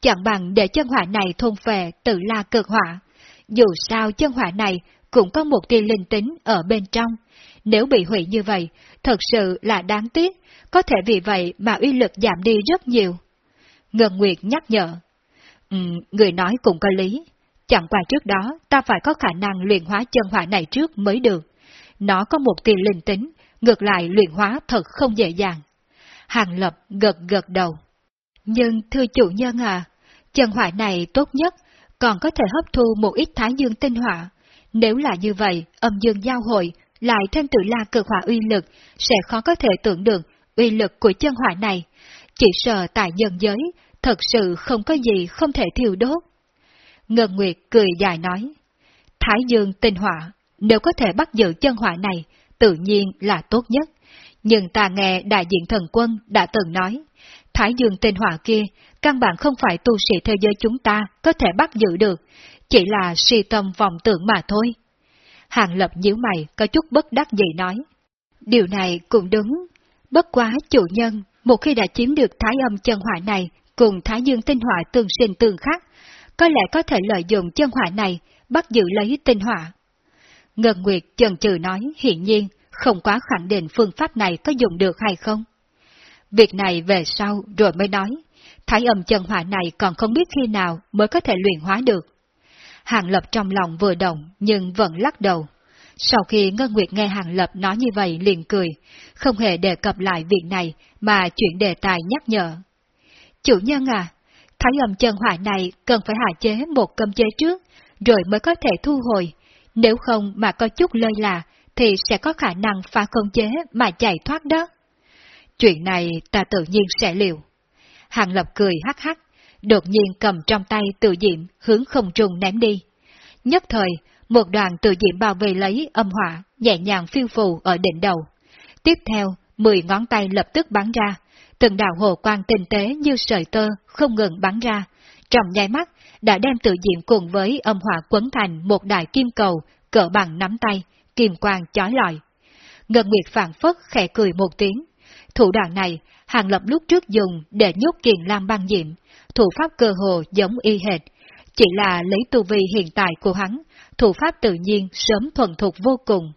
chẳng bằng để chân hỏa này thôn phệ tự la cực hỏa. Dù sao chân hỏa này cũng có một tia linh tính ở bên trong, nếu bị hủy như vậy, thật sự là đáng tiếc, có thể vì vậy mà uy lực giảm đi rất nhiều. Ngân Nguyệt nhắc nhở. Ừ, người nói cũng có lý, Chẳng qua trước đó, ta phải có khả năng luyện hóa chân hỏa này trước mới được. Nó có một tiền linh tính, ngược lại luyện hóa thật không dễ dàng. Hàng Lập gật gật đầu. Nhưng thưa chủ nhân à, chân hỏa này tốt nhất, còn có thể hấp thu một ít thái dương tinh hỏa. Nếu là như vậy, âm dương giao hội, lại thêm tự la cực hỏa uy lực, sẽ khó có thể tưởng được uy lực của chân hỏa này. Chỉ sợ tại nhân giới, thật sự không có gì không thể thiêu đốt. Ngân Nguyệt cười dài nói, Thái dương tinh hỏa, nếu có thể bắt giữ chân hỏa này, tự nhiên là tốt nhất. Nhưng ta nghe đại diện thần quân đã từng nói, Thái dương tinh hỏa kia, căn bản không phải tu sĩ thế giới chúng ta có thể bắt giữ được, chỉ là si tâm vọng tưởng mà thôi. Hàng lập nhíu mày có chút bất đắc dĩ nói. Điều này cũng đúng, bất quá chủ nhân, một khi đã chiếm được thái âm chân hỏa này cùng thái dương tinh hỏa tương sinh tương khắc, có lẽ có thể lợi dụng chân hỏa này bắt giữ lấy tinh hỏa. Ngân Nguyệt chần chừ nói hiện nhiên không quá khẳng định phương pháp này có dùng được hay không. Việc này về sau rồi mới nói, thái âm chân hỏa này còn không biết khi nào mới có thể luyện hóa được. Hàng Lập trong lòng vừa động nhưng vẫn lắc đầu. Sau khi Ngân Nguyệt nghe Hàng Lập nói như vậy liền cười, không hề đề cập lại việc này mà chuyển đề tài nhắc nhở. Chủ nhân à, thái âm chân hỏa này cần phải hạ chế một cơm chế trước, rồi mới có thể thu hồi. Nếu không mà có chút lơi là, thì sẽ có khả năng phá công chế mà chạy thoát đó. Chuyện này ta tự nhiên sẽ liều. Hàng Lập cười hắc hắc, đột nhiên cầm trong tay tự diệm hướng không trùng ném đi. Nhất thời, một đoàn tự diệm bao vây lấy âm hỏa, nhẹ nhàng phiêu phù ở đỉnh đầu. Tiếp theo, mười ngón tay lập tức bắn ra, từng đạo hồ quang tinh tế như sợi tơ không ngừng bắn ra. Trong nháy mắt, đã đem tự diệm cùng với âm hỏa quấn thành một đại kim cầu cỡ bằng nắm tay, kim quang chói lọi. Ngân Nguyệt phản phất khẽ cười một tiếng. Thủ đoạn này, Hàng Lập lúc trước dùng để nhốt kiền lam băng diệm, thủ pháp cơ hồ giống y hệt, chỉ là lấy tu vi hiện tại của hắn, thủ pháp tự nhiên sớm thuần thục vô cùng.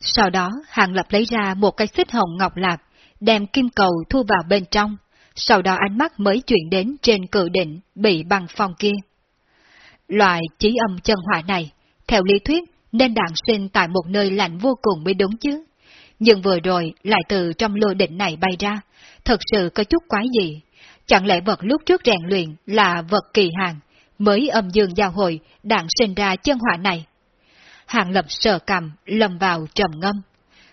Sau đó, Hàng Lập lấy ra một cái xích hồng ngọc lạp, đem kim cầu thu vào bên trong, sau đó ánh mắt mới chuyển đến trên cự định bị băng phong kia. Loại trí âm chân hỏa này, theo lý thuyết, nên đạn sinh tại một nơi lạnh vô cùng mới đúng chứ. Nhưng vừa rồi lại từ trong lô định này bay ra, thật sự có chút quái gì. Chẳng lẽ vật lúc trước rèn luyện là vật kỳ hàng, mới âm dương giao hội đạn sinh ra chân hỏa này? Hàng lập sờ cầm, lầm vào trầm ngâm.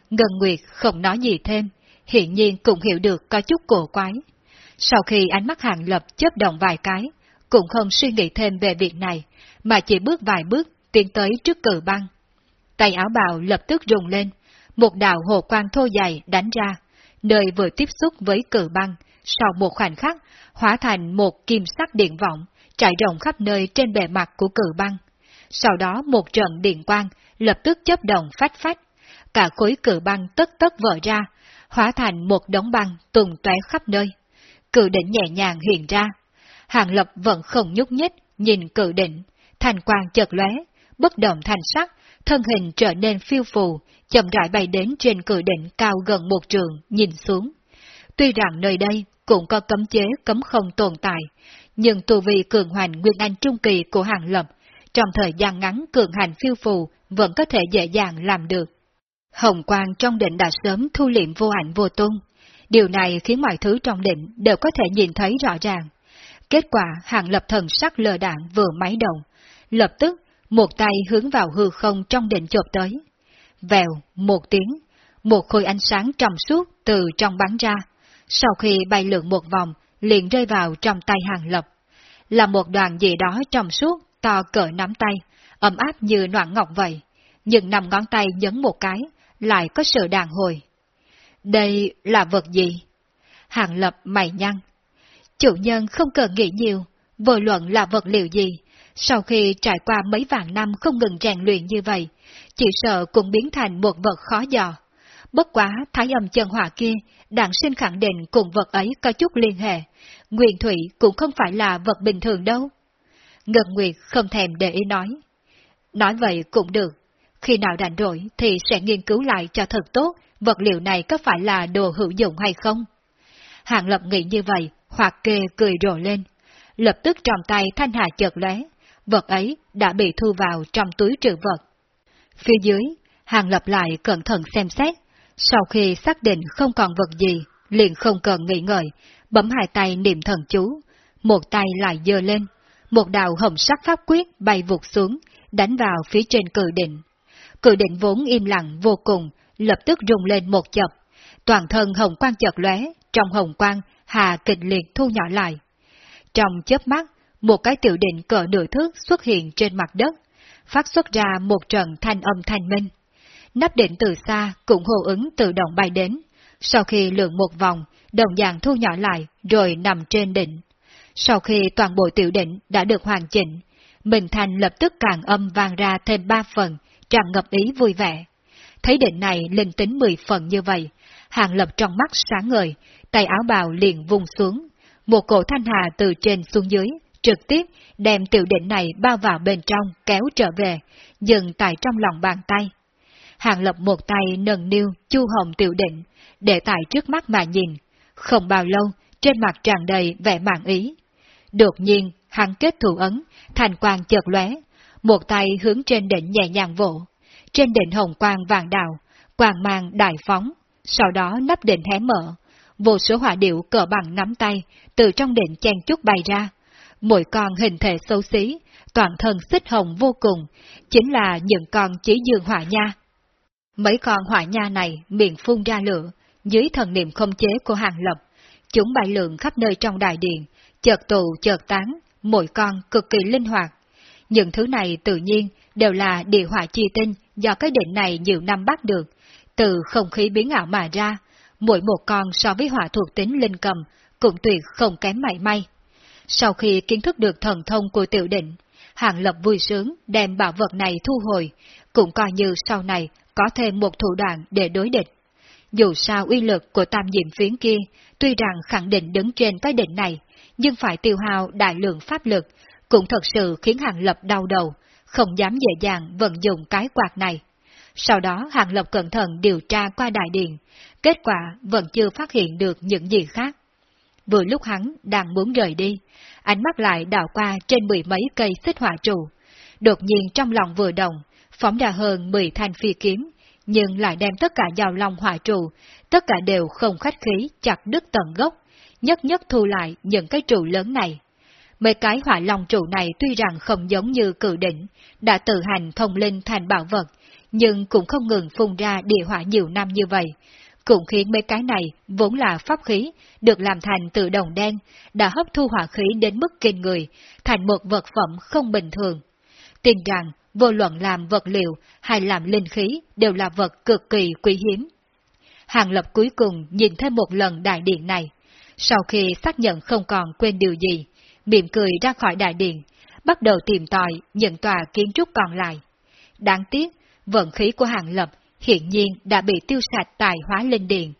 Ngân Nguyệt không nói gì thêm, hiện nhiên cũng hiểu được có chút cổ quái. Sau khi ánh mắt hàng lập chớp động vài cái, cũng không suy nghĩ thêm về việc này, mà chỉ bước vài bước tiến tới trước cử băng. Tay áo bào lập tức rùng lên, một đạo hồ quang thô dày đánh ra, nơi vừa tiếp xúc với cử băng, sau một khoảnh khắc, hóa thành một kim sắc điện vọng, trải rộng khắp nơi trên bề mặt của cử băng. Sau đó một trận điện quang lập tức chấp động phách phách, cả khối cử băng tất tất vỡ ra, hóa thành một đống băng tùng tóe khắp nơi. Cử đỉnh nhẹ nhàng hiện ra. Hàng lập vẫn không nhúc nhích, nhìn cử đỉnh, thành quang chợt lóe, bất động thành sắc, thân hình trở nên phiêu phù, chậm rãi bay đến trên cử đỉnh cao gần một trường, nhìn xuống. Tuy rằng nơi đây cũng có cấm chế cấm không tồn tại, nhưng tu vi cường hoành Nguyên Anh Trung Kỳ của Hàng Lập, trong thời gian ngắn cường hành phiêu phù vẫn có thể dễ dàng làm được. Hồng quang trong định đã sớm thu liệm vô ảnh vô tung. Điều này khiến mọi thứ trong định đều có thể nhìn thấy rõ ràng. Kết quả hàng lập thần sắc lờ đạn vừa máy động, lập tức một tay hướng vào hư không trong định chộp tới. Vèo, một tiếng, một khối ánh sáng trong suốt từ trong bắn ra, sau khi bay lượn một vòng, liền rơi vào trong tay hàng lập. Là một đoàn gì đó trong suốt, to cỡ nắm tay, ấm áp như noạn ngọc vậy, nhưng nằm ngón tay nhấn một cái, lại có sự đàn hồi. Đây là vật gì? Hàng lập mày nhăn. Chủ nhân không cần nghĩ nhiều, vô luận là vật liệu gì, sau khi trải qua mấy vạn năm không ngừng rèn luyện như vậy, chỉ sợ cũng biến thành một vật khó dò. Bất quá thái âm chân hỏa kia, đảng sinh khẳng định cùng vật ấy có chút liên hệ. Nguyện thủy cũng không phải là vật bình thường đâu. Ngân Nguyệt không thèm để ý nói. Nói vậy cũng được, khi nào rảnh rỗi thì sẽ nghiên cứu lại cho thật tốt vật liệu này có phải là đồ hữu dụng hay không. Hàng Lập nghĩ như vậy, hoặc kê cười rộ lên. Lập tức trong tay thanh hà chợt lóe, vật ấy đã bị thu vào trong túi trữ vật. Phía dưới, Hàng Lập lại cẩn thận xem xét, sau khi xác định không còn vật gì, liền không cần nghĩ ngợi, bấm hai tay niệm thần chú, một tay lại dơ lên, một đạo hồng sắc pháp quyết bay vụt xuống, đánh vào phía trên cự định. Cự định vốn im lặng vô cùng, lập tức rung lên một chập. Toàn thân hồng quang chợt lóe, trong hồng quang, hà kịch liệt thu nhỏ lại. Trong chớp mắt, một cái tiểu định cỡ nửa thước xuất hiện trên mặt đất, phát xuất ra một trận thanh âm thanh minh. Nắp đỉnh từ xa cũng hô ứng tự động bay đến, sau khi lượn một vòng, đồng dạng thu nhỏ lại rồi nằm trên đỉnh. Sau khi toàn bộ tiểu đỉnh đã được hoàn chỉnh, Minh Thành lập tức càng âm vang ra thêm ba phần, tràn ngập ý vui vẻ. Thấy đỉnh này linh tính mười phần như vậy, hàng lập trong mắt sáng ngời, tay áo bào liền vùng xuống. Một cổ thanh hà từ trên xuống dưới, trực tiếp đem tiểu đỉnh này bao vào bên trong kéo trở về, dừng tại trong lòng bàn tay. Hàng lập một tay nâng niu chu hồng tiểu định, để tại trước mắt mà nhìn. Không bao lâu, trên mặt tràn đầy vẻ mạng ý. Đột nhiên, hắn kết thủ ấn, thành quang chợt lóe, một tay hướng trên đỉnh nhẹ nhàng vỗ. Trên đỉnh hồng quang vàng đào, quang mang đại phóng, sau đó nắp đỉnh hé mở. Vô số hỏa điệu cỡ bằng nắm tay, từ trong đỉnh chen chút bay ra. Mỗi con hình thể xấu xí, toàn thân xích hồng vô cùng, chính là những con chỉ dương hỏa nha. Mấy con hỏa nha này miệng phun ra lửa, dưới thần niệm không chế của hàng lập, chúng bay lượn khắp nơi trong đại điện, chợt tụ chợt tán, mỗi con cực kỳ linh hoạt. Những thứ này tự nhiên đều là địa hỏa chi tinh do cái định này nhiều năm bắt được, từ không khí biến ảo mà ra, mỗi một con so với hỏa thuộc tính linh cầm cũng tuyệt không kém mảy may. Sau khi kiến thức được thần thông của tiểu định, Hàng Lập vui sướng đem bảo vật này thu hồi, cũng coi như sau này có thêm một thủ đoạn để đối địch. Dù sao uy lực của tam diệm phiến kia, tuy rằng khẳng định đứng trên cái đỉnh này, nhưng phải tiêu hao đại lượng pháp lực, cũng thật sự khiến Hàng Lập đau đầu, không dám dễ dàng vận dụng cái quạt này. Sau đó Hàng Lập cẩn thận điều tra qua đại điện, kết quả vẫn chưa phát hiện được những gì khác. Vừa lúc hắn đang muốn rời đi, ánh mắt lại đảo qua trên mười mấy cây xích hỏa trụ. Đột nhiên trong lòng vừa động, phóng ra hơn mười thanh phi kiếm, nhưng lại đem tất cả vào lòng hỏa trụ, tất cả đều không khách khí chặt đứt tận gốc, nhất nhất thu lại những cái trụ lớn này. Mấy cái hỏa long trụ này tuy rằng không giống như cự đỉnh, đã tự hành thông linh thành bảo vật, nhưng cũng không ngừng phun ra địa hỏa nhiều năm như vậy, cũng khiến mấy cái này vốn là pháp khí, được làm thành từ đồng đen, đã hấp thu hỏa khí đến mức kinh người, thành một vật phẩm không bình thường. Tin rằng, vô luận làm vật liệu hay làm linh khí đều là vật cực kỳ quý hiếm. Hàng lập cuối cùng nhìn thêm một lần đại điện này, sau khi xác nhận không còn quên điều gì, mỉm cười ra khỏi đại điện, bắt đầu tìm tòi những tòa kiến trúc còn lại. Đáng tiếc, vận khí của hàng lập hiện nhiên đã bị tiêu sạch tại hóa linh điện,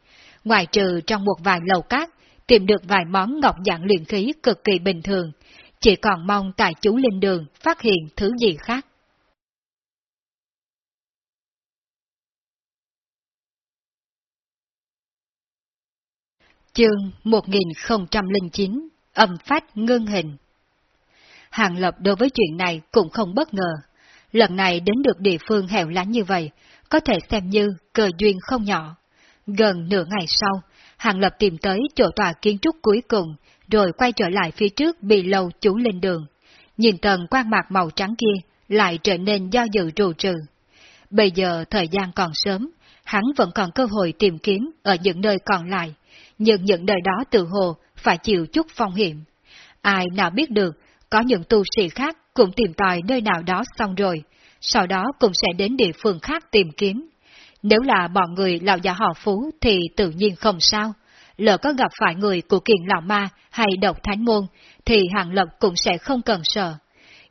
ngoài trừ trong một vài lầu cát, tìm được vài món ngọc dạng luyện khí cực kỳ bình thường, chỉ còn mong tại chú linh đường phát hiện thứ gì khác. Chương 1009 Âm phát ngưng hình Hàng Lập đối với chuyện này cũng không bất ngờ. Lần này đến được địa phương hẻo lánh như vậy, có thể xem như cờ duyên không nhỏ. Gần nửa ngày sau, Hàng Lập tìm tới chỗ tòa kiến trúc cuối cùng, rồi quay trở lại phía trước bị lâu chú lên đường. Nhìn tầng quan mạc màu trắng kia, lại trở nên do dự rù trừ. Bây giờ thời gian còn sớm, hắn vẫn còn cơ hội tìm kiếm ở những nơi còn lại, nhưng những nơi đó tự hồ phải chịu chút phong hiểm. Ai nào biết được, có những tu sĩ khác cũng tìm tòi nơi nào đó xong rồi, sau đó cũng sẽ đến địa phương khác tìm kiếm. Nếu là bọn người lão già họ phú thì tự nhiên không sao. Lỡ có gặp phải người của kiện lão ma hay độc thánh môn thì hàng lập cũng sẽ không cần sợ.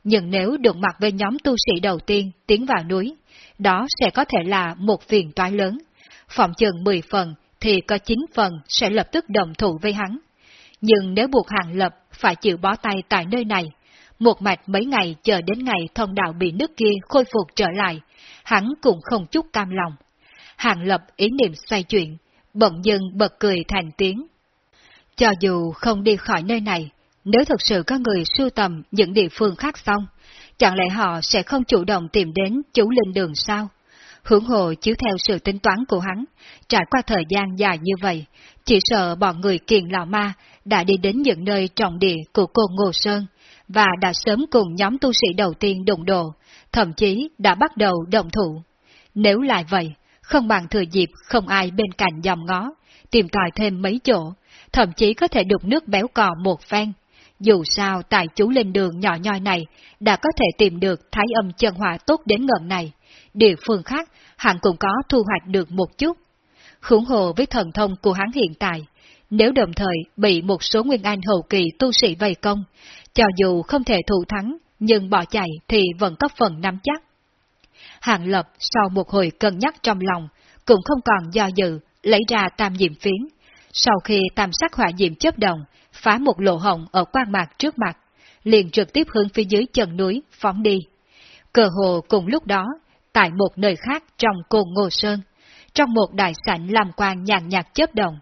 Nhưng nếu được mặt với nhóm tu sĩ đầu tiên tiến vào núi, đó sẽ có thể là một phiền toái lớn. Phòng chừng 10 phần thì có chính phần sẽ lập tức đồng thủ với hắn. Nhưng nếu buộc hàng lập phải chịu bó tay tại nơi này, một mạch mấy ngày chờ đến ngày thông đạo bị nước kia khôi phục trở lại, hắn cũng không chút cam lòng. Hàng lập ý niệm xoay chuyện, bỗng dưng bật cười thành tiếng. Cho dù không đi khỏi nơi này, nếu thật sự có người sưu tầm những địa phương khác xong, chẳng lẽ họ sẽ không chủ động tìm đến chú linh đường sao? Hưởng hồ chiếu theo sự tính toán của hắn, trải qua thời gian dài như vậy, chỉ sợ bọn người kiền lão ma đã đi đến những nơi trọng địa của cô Ngô Sơn, và đã sớm cùng nhóm tu sĩ đầu tiên đụng độ, thậm chí đã bắt đầu động thủ. Nếu lại vậy, không bằng thừa dịp không ai bên cạnh dòng ngó, tìm tòi thêm mấy chỗ, thậm chí có thể đục nước béo cò một phen. Dù sao tại chú lên đường nhỏ nhoi này đã có thể tìm được thái âm chân hòa tốt đến ngợm này, địa phương khác hẳn cũng có thu hoạch được một chút. Khủng hồ với thần thông của hắn hiện tại, nếu đồng thời bị một số nguyên anh hậu kỳ tu sĩ vây công, cho dù không thể thủ thắng, nhưng bỏ chạy thì vẫn có phần nắm chắc. Hàng Lập sau một hồi cân nhắc trong lòng, cũng không còn do dự, lấy ra tam diệm phiến. Sau khi tam sắc hỏa diệm chấp động, phá một lỗ hồng ở quan mạc trước mặt, liền trực tiếp hướng phía dưới chân núi, phóng đi. Cờ hồ cùng lúc đó, tại một nơi khác trong cồn Ngô Sơn, trong một đại sảnh làm quan nhàn nhạt chấp động,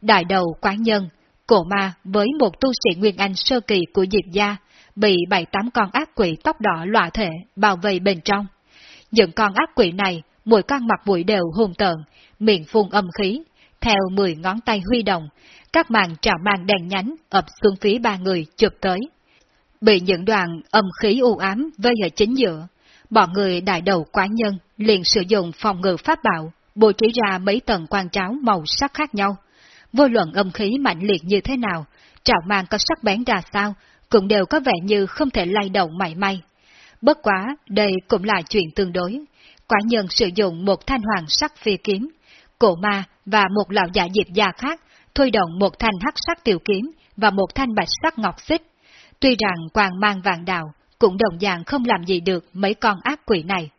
đại đầu quán nhân, cổ ma với một tu sĩ Nguyên Anh sơ kỳ của Diệp Gia, bị bảy tám con ác quỷ tóc đỏ lọa thể bao vây bên trong. Những con ác quỷ này, mỗi con mặt mũi đều hùng tợn, miệng phun âm khí, theo mười ngón tay huy động, các màn trào mang đèn nhánh ập xuống phía ba người chụp tới. Bị những đoàn âm khí u ám vây ở chính giữa, bọn người đại đầu quá nhân liền sử dụng phòng ngự pháp bảo, bố trí ra mấy tầng quan tráo màu sắc khác nhau. Vô luận âm khí mạnh liệt như thế nào, trạo mang có sắc bén ra sao, cũng đều có vẻ như không thể lay động mảy may. Bất quá, đây cũng là chuyện tương đối. Quả nhân sử dụng một thanh hoàng sắc phi kiếm, cổ ma và một lão giả diệp già khác thôi động một thanh hắc sắc tiểu kiếm và một thanh bạch sắc ngọc xích. Tuy rằng quang mang vàng đạo cũng đồng dạng không làm gì được mấy con ác quỷ này.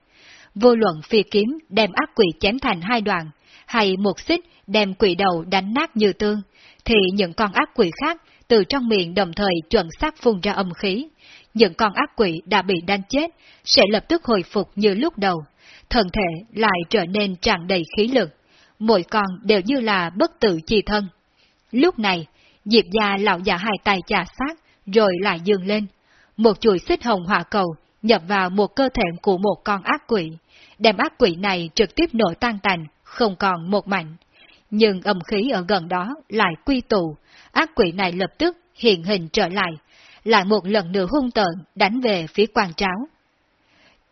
Vô luận phi kiếm đem ác quỷ chém thành hai đoạn, hay một xích đem quỷ đầu đánh nát như tương, thì những con ác quỷ khác từ trong miệng đồng thời chuẩn xác phun ra âm khí. Những con ác quỷ đã bị đánh chết sẽ lập tức hồi phục như lúc đầu, thân thể lại trở nên tràn đầy khí lực. Mỗi con đều như là bất tử chi thân. Lúc này, Diệp gia lão già hai tay chà sát, rồi lại dường lên. Một chuỗi xích hồng hỏa cầu nhập vào một cơ thể của một con ác quỷ, đem ác quỷ này trực tiếp nổ tan tành, không còn một mảnh. Nhưng âm khí ở gần đó lại quy tụ, ác quỷ này lập tức hiện hình trở lại, lại một lần nữa hung tợn đánh về phía quan tráo.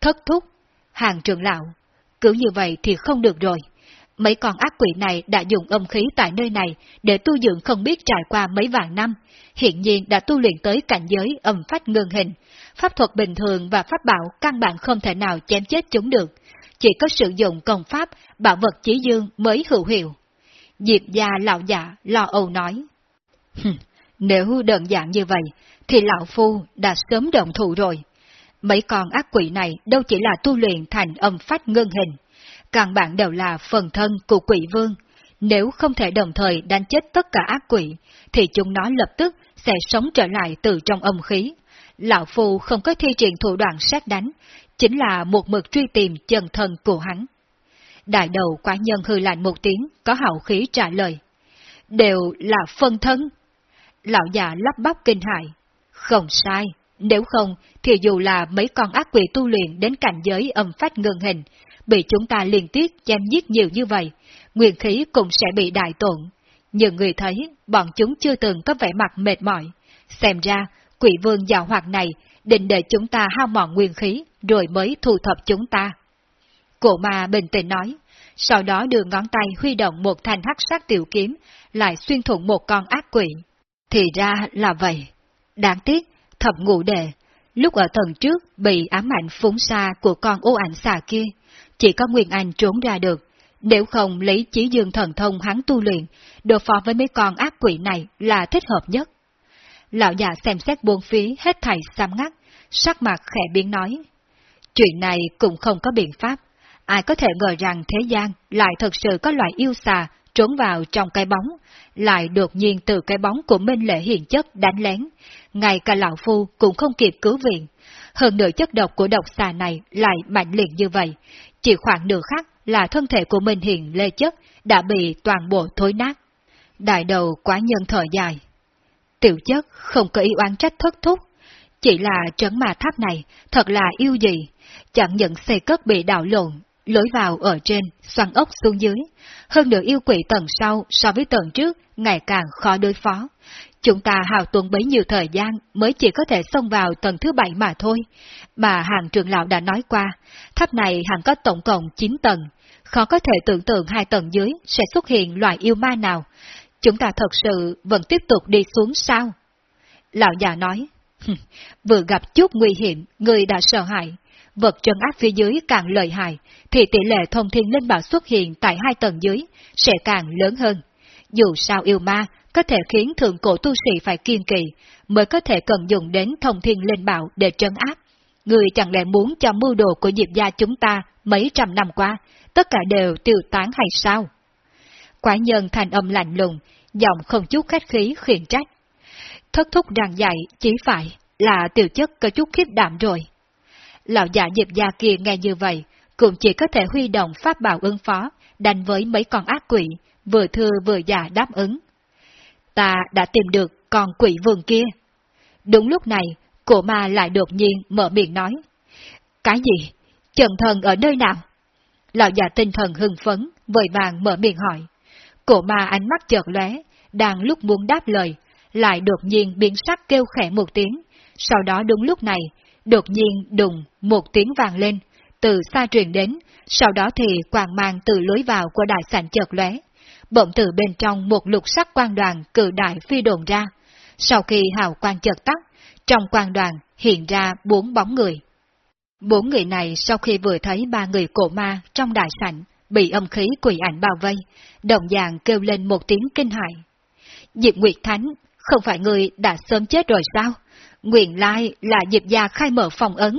Thất thúc, hàng trưởng lão, cứ như vậy thì không được rồi. Mấy con ác quỷ này đã dùng âm khí tại nơi này để tu dưỡng không biết trải qua mấy vạn năm, hiện nhiên đã tu luyện tới cảnh giới âm phách ngưng hình. Pháp thuật bình thường và pháp bảo căn bản không thể nào chém chết chúng được, chỉ có sử dụng công pháp, bảo vật chí dương mới hữu hiệu. Diệp gia lão giả lo âu nói. Nếu đơn giản như vậy, thì lão phu đã sớm động thủ rồi. Mấy con ác quỷ này đâu chỉ là tu luyện thành âm phách ngưng hình, càng bạn đều là phần thân của quỷ vương. Nếu không thể đồng thời đánh chết tất cả ác quỷ, thì chúng nó lập tức sẽ sống trở lại từ trong âm khí. Lão Phu không có thi triển thủ đoạn sát đánh, chính là một mực truy tìm chân thân của hắn. Đại đầu quả nhân hư lạnh một tiếng, có hậu khí trả lời. Đều là phân thân. Lão già lắp bắp kinh hại. Không sai, nếu không thì dù là mấy con ác quỷ tu luyện đến cảnh giới âm phách ngân hình, bị chúng ta liên tiếp chém giết nhiều như vậy, nguyên khí cũng sẽ bị đại tổn. Nhưng người thấy, bọn chúng chưa từng có vẻ mặt mệt mỏi. Xem ra, quỷ vương giàu hoạt này định để chúng ta hao mòn nguyên khí, rồi mới thu thập chúng ta. Cổ ma bình tĩnh nói, sau đó đưa ngón tay huy động một thanh hắc sắc tiểu kiếm, lại xuyên thủng một con ác quỷ. Thì ra là vậy. Đáng tiếc, thập ngũ đệ, lúc ở tầng trước bị ám ảnh phúng xa của con ô ảnh xà kia, chỉ có Nguyên Anh trốn ra được. Nếu không lấy chí dương thần thông hắn tu luyện, đối phó với mấy con ác quỷ này là thích hợp nhất. Lão già xem xét buôn phí hết thảy xám ngắt, sắc mặt khẽ biến nói. Chuyện này cũng không có biện pháp. Ai có thể ngờ rằng thế gian lại thật sự có loại yêu xà trốn vào trong cái bóng, lại đột nhiên từ cái bóng của Minh Lệ Hiền Chất đánh lén. Ngay cả lão phu cũng không kịp cứu viện. Hơn nữa chất độc của độc xà này lại mạnh liệt như vậy, chỉ khoảng nửa khắc là thân thể của mình hiện Lê Chất đã bị toàn bộ thối nát. Đại đầu quá nhân thở dài. Tiểu chất không có ý oán trách thất thúc, chỉ là trấn ma tháp này thật là yêu gì, chẳng những xây cất bị đảo lộn, lối vào ở trên, xoắn ốc xuống dưới, hơn nữa yêu quỷ tầng sau so với tầng trước ngày càng khó đối phó. Chúng ta hào tuần bấy nhiều thời gian mới chỉ có thể xông vào tầng thứ bảy mà thôi. Mà hàng trưởng lão đã nói qua, tháp này hẳn có tổng cộng 9 tầng. Khó có thể tưởng tượng hai tầng dưới sẽ xuất hiện loại yêu ma nào. Chúng ta thật sự vẫn tiếp tục đi xuống sao? Lão già nói, vừa gặp chút nguy hiểm, người đã sợ hãi. Vật trấn áp phía dưới càng lợi hại, thì tỷ lệ thông thiên linh bảo xuất hiện tại hai tầng dưới sẽ càng lớn hơn. Dù sao yêu ma có thể khiến thượng cổ tu sĩ phải kiên kỳ, mới có thể cần dùng đến thông thiên linh bảo để trấn áp. Người chẳng lẽ muốn cho mưu đồ của diệp gia chúng ta mấy trăm năm qua, tất cả đều tiêu tán hay sao? Quả nhân thành âm lạnh lùng, giọng không chút khách khí khiển trách. Thất thúc đang dạy, chỉ phải là tiểu chất có chút khiếp đảm rồi. Lão giả diệp gia kia nghe như vậy, cũng chỉ có thể huy động pháp bảo ứng phó, đánh với mấy con ác quỷ, vừa thưa vừa già đáp ứng. Ta đã tìm được con quỷ vương kia. Đúng lúc này, cổ ma lại đột nhiên mở miệng nói. Cái gì? Trần thần ở nơi nào? Lão già tinh thần hưng phấn, vội vàng mở miệng hỏi. Cổ ma ánh mắt chợt lóe, đang lúc muốn đáp lời, lại đột nhiên biến sắc kêu khẽ một tiếng. Sau đó đúng lúc này, đột nhiên đùng một tiếng vàng lên, từ xa truyền đến, sau đó thì quàng mang từ lối vào của đại sảnh chợt lóe. Bỗng từ bên trong một lục sắc quang đoàn cử đại phi đồn ra. Sau khi hào quang chợt tắt, trong quang đoàn hiện ra bốn bóng người. Bốn người này sau khi vừa thấy ba người cổ ma trong đại sảnh, bị âm khí quỷ ảnh bao vây, đồng dạng kêu lên một tiếng kinh hại. Diệp Nguyệt Thánh, không phải người đã sớm chết rồi sao? Nguyện lai là Diệp gia khai mở phòng ấn.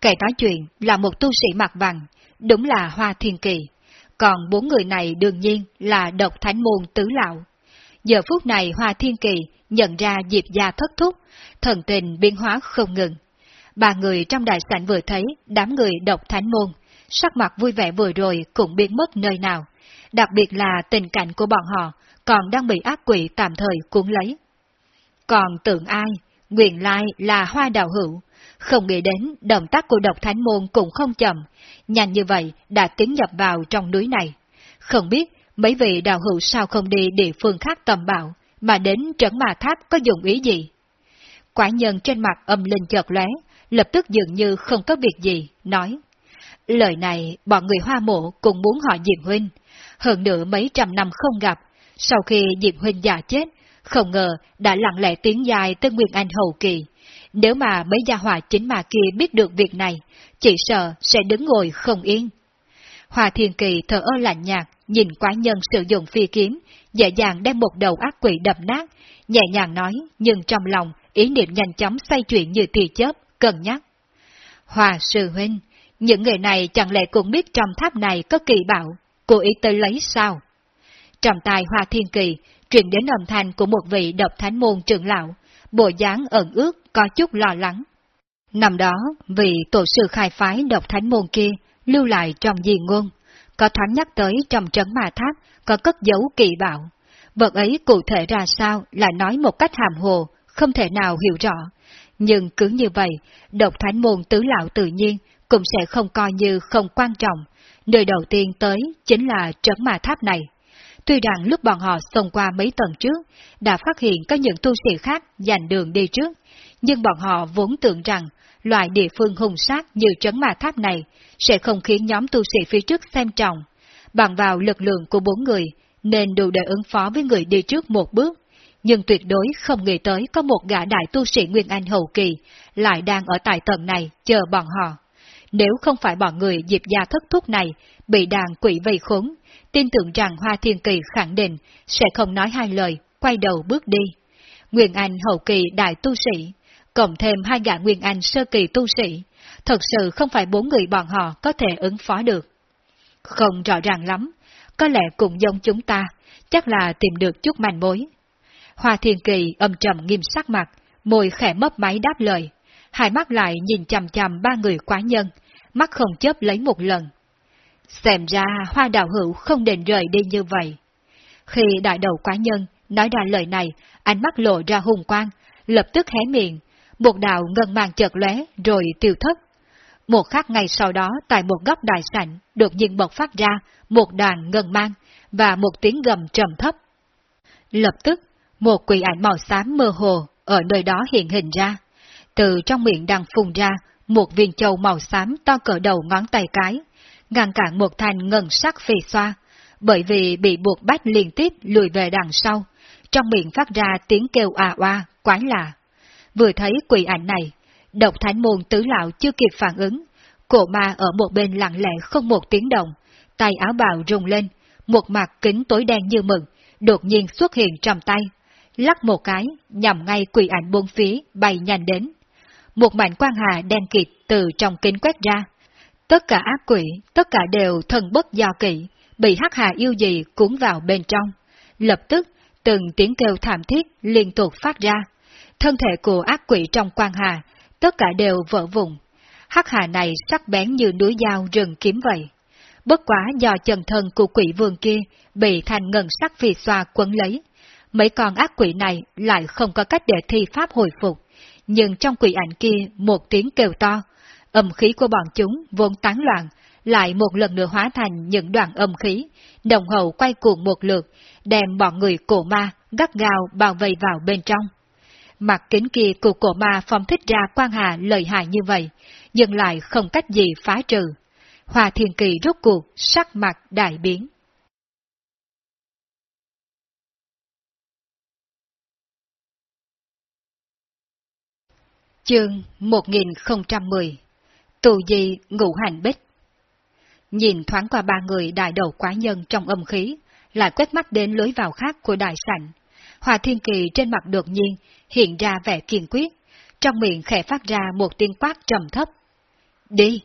Kẻ nói chuyện là một tu sĩ mặt vàng, đúng là Hoa Thiên Kỳ. Còn bốn người này đương nhiên là độc thánh môn tứ lão. Giờ phút này Hoa Thiên Kỳ nhận ra Diệp gia thất thúc, thần tình biến hóa không ngừng. Ba người trong đại sảnh vừa thấy đám người độc thánh môn, sắc mặt vui vẻ vừa rồi cũng biến mất nơi nào. Đặc biệt là tình cảnh của bọn họ còn đang bị ác quỷ tạm thời cuốn lấy. Còn tưởng ai, nguyện lai là hoa đào hữu, không nghĩ đến động tác của độc thánh môn cũng không chậm, nhanh như vậy đã tiến nhập vào trong núi này. Không biết mấy vị đạo hữu sao không đi địa phương khác tầm bạo, mà đến trấn mà tháp có dụng ý gì? Quả nhân trên mặt âm linh chợt lóe, lập tức dường như không có việc gì, nói. Lời này bọn người hoa mộ cũng muốn hỏi Diệp Huynh. Hơn nữa mấy trăm năm không gặp, sau khi Diệp Huynh già chết, không ngờ đã lặng lẽ tiến dài tới Nguyên Anh hậu kỳ. Nếu mà mấy gia hỏa chính mà kia biết được việc này, chỉ sợ sẽ đứng ngồi không yên. Hòa Thiên Kỳ thở ơ lạnh nhạt, nhìn quái nhân sử dụng phi kiếm, dễ dàng đem một đầu ác quỷ đập nát, nhẹ nhàng nói, nhưng trong lòng, ý niệm nhanh chóng xoay chuyển như tia chớp, cân nhắc. Hòa sư huynh, những người này chẳng lẽ cũng biết trong tháp này có kỳ bảo, cố ý tới lấy sao? Trọng tài Hoa Thiên Kỳ, truyền đến âm thanh của một vị độc thánh môn trưởng lão, bộ dáng ẩn ước có chút lo lắng. Năm đó, vị tổ sư khai phái độc thánh môn kia lưu lại trong di ngôn, có thoáng nhắc tới trong trấn ma tháp có cất giấu kỳ bảo. Vật ấy cụ thể ra sao là nói một cách hàm hồ, không thể nào hiểu rõ. Nhưng cứ như vậy, độc thánh môn tứ lão tự nhiên cũng sẽ không coi như không quan trọng. Nơi đầu tiên tới chính là trấn ma tháp này. Tuy rằng lúc bọn họ xông qua mấy tầng trước, đã phát hiện có những tu sĩ khác giành đường đi trước, nhưng bọn họ vốn tưởng rằng loại địa phương hùng sát như trấn ma tháp này sẽ không khiến nhóm tu sĩ phía trước xem trọng. Bằng vào lực lượng của bốn người, nên đủ để ứng phó với người đi trước một bước, nhưng tuyệt đối không nghĩ tới có một gã đại tu sĩ Nguyên Anh hậu kỳ lại đang ở tại tầng này chờ bọn họ. Nếu không phải bọn người dịp gia thất thúc này bị đàn quỷ vây khốn, tin tưởng rằng Hoa Thiên Kỳ khẳng định sẽ không nói hai lời, quay đầu bước đi. Nguyên Anh hậu kỳ đại tu sĩ, cộng thêm hai gã Nguyên Anh sơ kỳ tu sĩ, thật sự không phải bốn người bọn họ có thể ứng phó được. Không rõ ràng lắm, có lẽ cũng giống chúng ta, chắc là tìm được chút manh mối. Hoa Thiên Kỳ âm trầm nghiêm sắc mặt, môi khẽ mấp máy đáp lời, hai mắt lại nhìn chằm chằm ba người quá nhân, mắt không chớp lấy một lần. Xem ra hoa đạo hữu không định rời đi như vậy. Khi đại đầu quá nhân nói ra lời này, ánh mắt lộ ra hùng quang, lập tức hé miệng, một đạo ngân mang chợt lóe rồi tiêu thất. Một khắc ngày sau đó tại một góc đại sảnh đột nhiên bộc phát ra một đoàn ngân mang và một tiếng gầm trầm thấp. Lập tức, một quỷ ảnh màu xám mơ hồ ở nơi đó hiện hình ra. Từ trong miệng đang phun ra một viên châu màu xám to cỡ đầu ngón tay cái, ngăn cản một thanh ngân sắc phì xoa, bởi vì bị buộc bách liên tiếp lùi về đằng sau, trong miệng phát ra tiếng kêu à oa, quái lạ. Vừa thấy quỷ ảnh này, độc thánh môn tứ lão chưa kịp phản ứng, cổ ma ở một bên lặng lẽ không một tiếng động, tay áo bào rung lên, một mặt kính tối đen như mực, đột nhiên xuất hiện trong tay, lắc một cái, nhằm ngay quỷ ảnh buông phía bay nhanh đến. Một mảnh quang hà đen kịt từ trong kính quét ra. Tất cả ác quỷ, tất cả đều thần bất do kỵ, bị hắc hà yêu gì cuốn vào bên trong. Lập tức, từng tiếng kêu thảm thiết liên tục phát ra. Thân thể của ác quỷ trong quang hà, tất cả đều vỡ vụn. Hắc hà này sắc bén như núi dao rừng kiếm vậy. Bất quá do chân thân của quỷ vương kia bị thành ngân sắc phi xoa quấn lấy. Mấy con ác quỷ này lại không có cách để thi pháp hồi phục, nhưng trong quỷ ảnh kia một tiếng kêu to, âm khí của bọn chúng vốn tán loạn, lại một lần nữa hóa thành những đoạn âm khí, đồng hậu quay cuồng một lượt, đem bọn người cổ ma gắt gao bao vây vào bên trong. Mặt kính kia của cổ ma phong thích ra quan hà lợi hại như vậy, nhưng lại không cách gì phá trừ. Hòa thiên kỳ rốt cuộc, sắc mặt đại biến. Chương 1010 Tù di ngũ hành bích Nhìn thoáng qua ba người đại đầu quá nhân trong âm khí, lại quét mắt đến lối vào khác của đại sảnh. Hòa Thiên Kỳ trên mặt đột nhiên hiện ra vẻ kiên quyết, trong miệng khẽ phát ra một tiếng quát trầm thấp. Đi!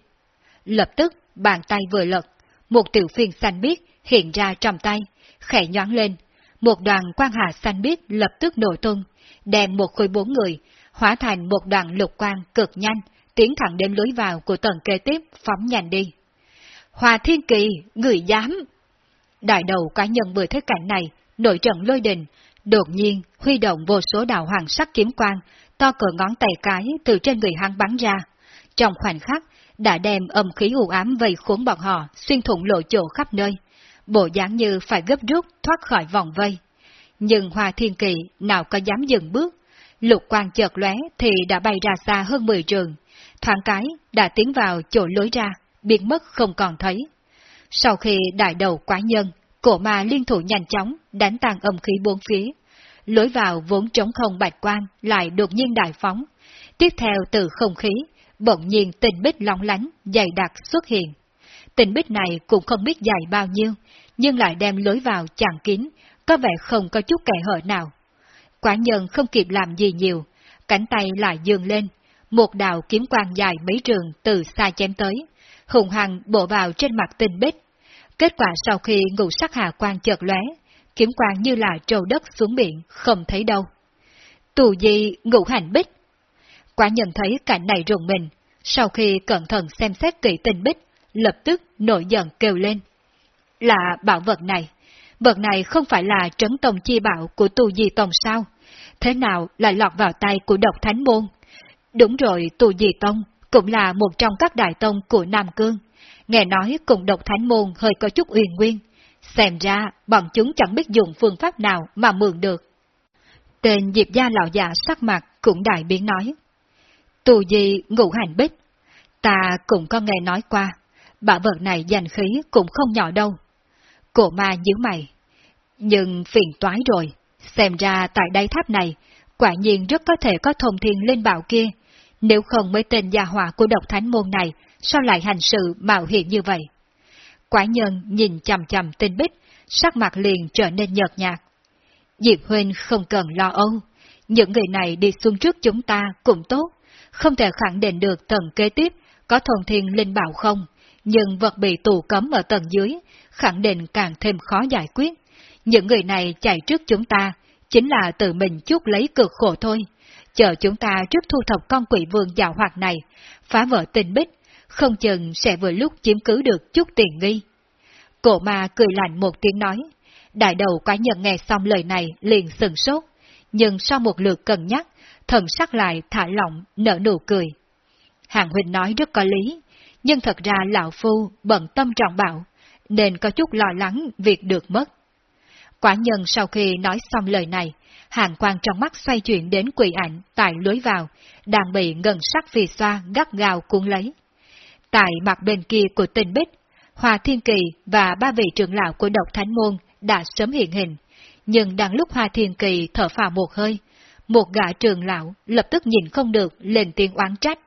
Lập tức, bàn tay vừa lật, một tiểu phiên xanh biếc hiện ra trong tay, khẽ nhoáng lên. Một đoàn quan hà xanh biếc lập tức nổ tung, đem một khối bốn người, hóa thành một đoàn lục quang cực nhanh, tiến thẳng đến lối vào của tầng kế tiếp, phóng nhanh đi. Hòa Thiên Kỳ, người dám! Đại đầu cá nhân vừa thấy cảnh này, nội trận lôi đình, đột nhiên huy động vô số đạo hoàng sắc kiếm quang, to cỡ ngón tay cái từ trên người hắn bắn ra. Trong khoảnh khắc, đã đem âm khí u ám vây khốn bọn họ xuyên thủng lộ chỗ khắp nơi, bộ dáng như phải gấp rút thoát khỏi vòng vây. Nhưng Hoa Thiên Kỳ nào có dám dừng bước, lục quang chợt lóe thì đã bay ra xa hơn 10 trường, thoáng cái đã tiến vào chỗ lối ra, biến mất không còn thấy. Sau khi đại đầu quá nhân, cổ ma liên thủ nhanh chóng đánh tàn âm khí bốn phía, lối vào vốn trống không bạch quan lại đột nhiên đại phóng. Tiếp theo từ không khí, bỗng nhiên tình bích long lánh, dày đặc xuất hiện. Tình bích này cũng không biết dài bao nhiêu, nhưng lại đem lối vào chặn kín, có vẻ không có chút kẻ hở nào. Quả nhân không kịp làm gì nhiều, cánh tay lại dường lên, một đạo kiếm quang dài mấy trường từ xa chém tới, hùng hằng bổ vào trên mặt tình bích. Kết quả sau khi ngũ sắc hà quang chợt lóe, kiếm quang như là trầu đất xuống biển, không thấy đâu. Tù di ngũ hành bích? Quả nhận thấy cảnh này rùng mình, sau khi cẩn thận xem xét kỹ tình bích, lập tức nổi giận kêu lên. Là bảo vật này, vật này không phải là trấn tông chi bảo của tù di tông sao? Thế nào lại lọt vào tay của độc thánh môn? Đúng rồi, tù di tông cũng là một trong các đại tông của Nam Cương. Nghe nói cùng độc thánh môn hơi có chút uyên nguyên. Xem ra, bọn chúng chẳng biết dùng phương pháp nào mà mượn được. Tên Diệp Gia lão già sắc mặt cũng đại biến nói. Tù gì ngũ hành bích? Ta cũng có nghe nói qua, bả vật này giành khí cũng không nhỏ đâu. Cổ ma nhíu mày. Nhưng phiền toái rồi, xem ra tại đây tháp này, quả nhiên rất có thể có thông thiên lên bảo kia, nếu không mấy tên gia hỏa của độc thánh môn này, sao lại hành sự mạo hiểm như vậy? Quái nhân nhìn chầm chầm tinh bích, sắc mặt liền trở nên nhợt nhạt. Diệp Huynh không cần lo âu, những người này đi xuống trước chúng ta cũng tốt, không thể khẳng định được tầng kế tiếp có thông thiên linh bảo không, nhưng vật bị tù cấm ở tầng dưới, khẳng định càng thêm khó giải quyết. Những người này chạy trước chúng ta, chính là tự mình chút lấy cực khổ thôi. Chờ chúng ta trước thu thập con quỷ vương dạo hoạt này, phá vỡ tình bích, không chừng sẽ vừa lúc chiếm cứ được chút tiền nghi. Cổ ma cười lạnh một tiếng nói, đại đầu quái nhận nghe xong lời này liền sừng sốt, nhưng sau một lượt cân nhắc, thần sắc lại thả lỏng, nở nụ cười. Hàng huynh nói rất có lý, nhưng thật ra lão phu bận tâm trọng bảo, nên có chút lo lắng việc được mất. Quả nhân sau khi nói xong lời này, hàng quang trong mắt xoay chuyển đến quỷ ảnh tại lối vào, đang bị ngân sắc vì xoa gắt gào cuốn lấy. Tại mặt bên kia của tinh bích, Hòa Thiên Kỳ và ba vị trưởng lão của độc thánh môn đã sớm hiện hình, nhưng đang lúc Hòa Thiên Kỳ thở phào một hơi, một gã trưởng lão lập tức nhìn không được lên tiếng oán trách.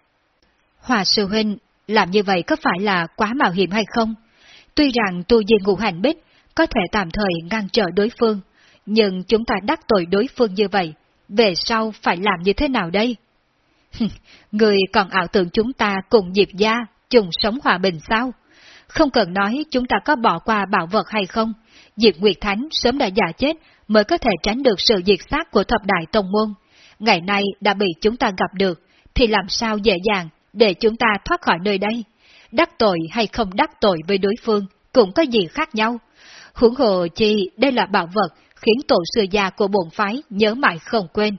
Hòa sư huynh, làm như vậy có phải là quá mạo hiểm hay không? Tuy rằng tu di ngũ hành bích có thể tạm thời ngăn trở đối phương, nhưng chúng ta đắc tội đối phương như vậy, về sau phải làm như thế nào đây? Người còn ảo tưởng chúng ta cùng Diệp Gia chung sống hòa bình sao? Không cần nói chúng ta có bỏ qua bảo vật hay không, Diệp Nguyệt Thánh sớm đã giả chết mới có thể tránh được sự diệt sát của thập đại tông môn. Ngày nay đã bị chúng ta gặp được, thì làm sao dễ dàng để chúng ta thoát khỏi nơi đây? Đắc tội hay không đắc tội với đối phương cũng có gì khác nhau. Huống hồ chi đây là bảo vật khiến tổ sư già của bổn phái nhớ mãi không quên.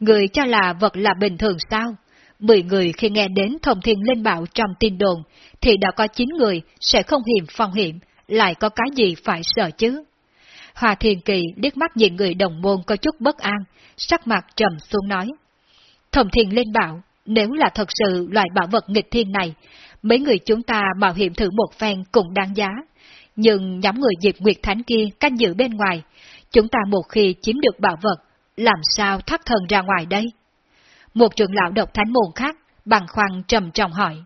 Người cho là vật là bình thường sao? Mười người khi nghe đến thông thiên linh bảo trong tin đồn, thì đã có chín người sẽ không hiểm phong hiểm, lại có cái gì phải sợ chứ? Hòa Thiền Kỳ liếc mắt nhìn người đồng môn có chút bất an, sắc mặt trầm xuống nói. Thông thiên linh bảo, nếu là thật sự loại bảo vật nghịch thiên này, mấy người chúng ta bảo hiểm thử một phen cũng đáng giá. Nhưng nhóm người Diệp Nguyệt Thánh kia canh giữ bên ngoài, chúng ta một khi chiếm được bảo vật, làm sao thoát thần ra ngoài đây? Một trưởng lão độc thánh môn khác, bằng khoăn trầm trọng hỏi.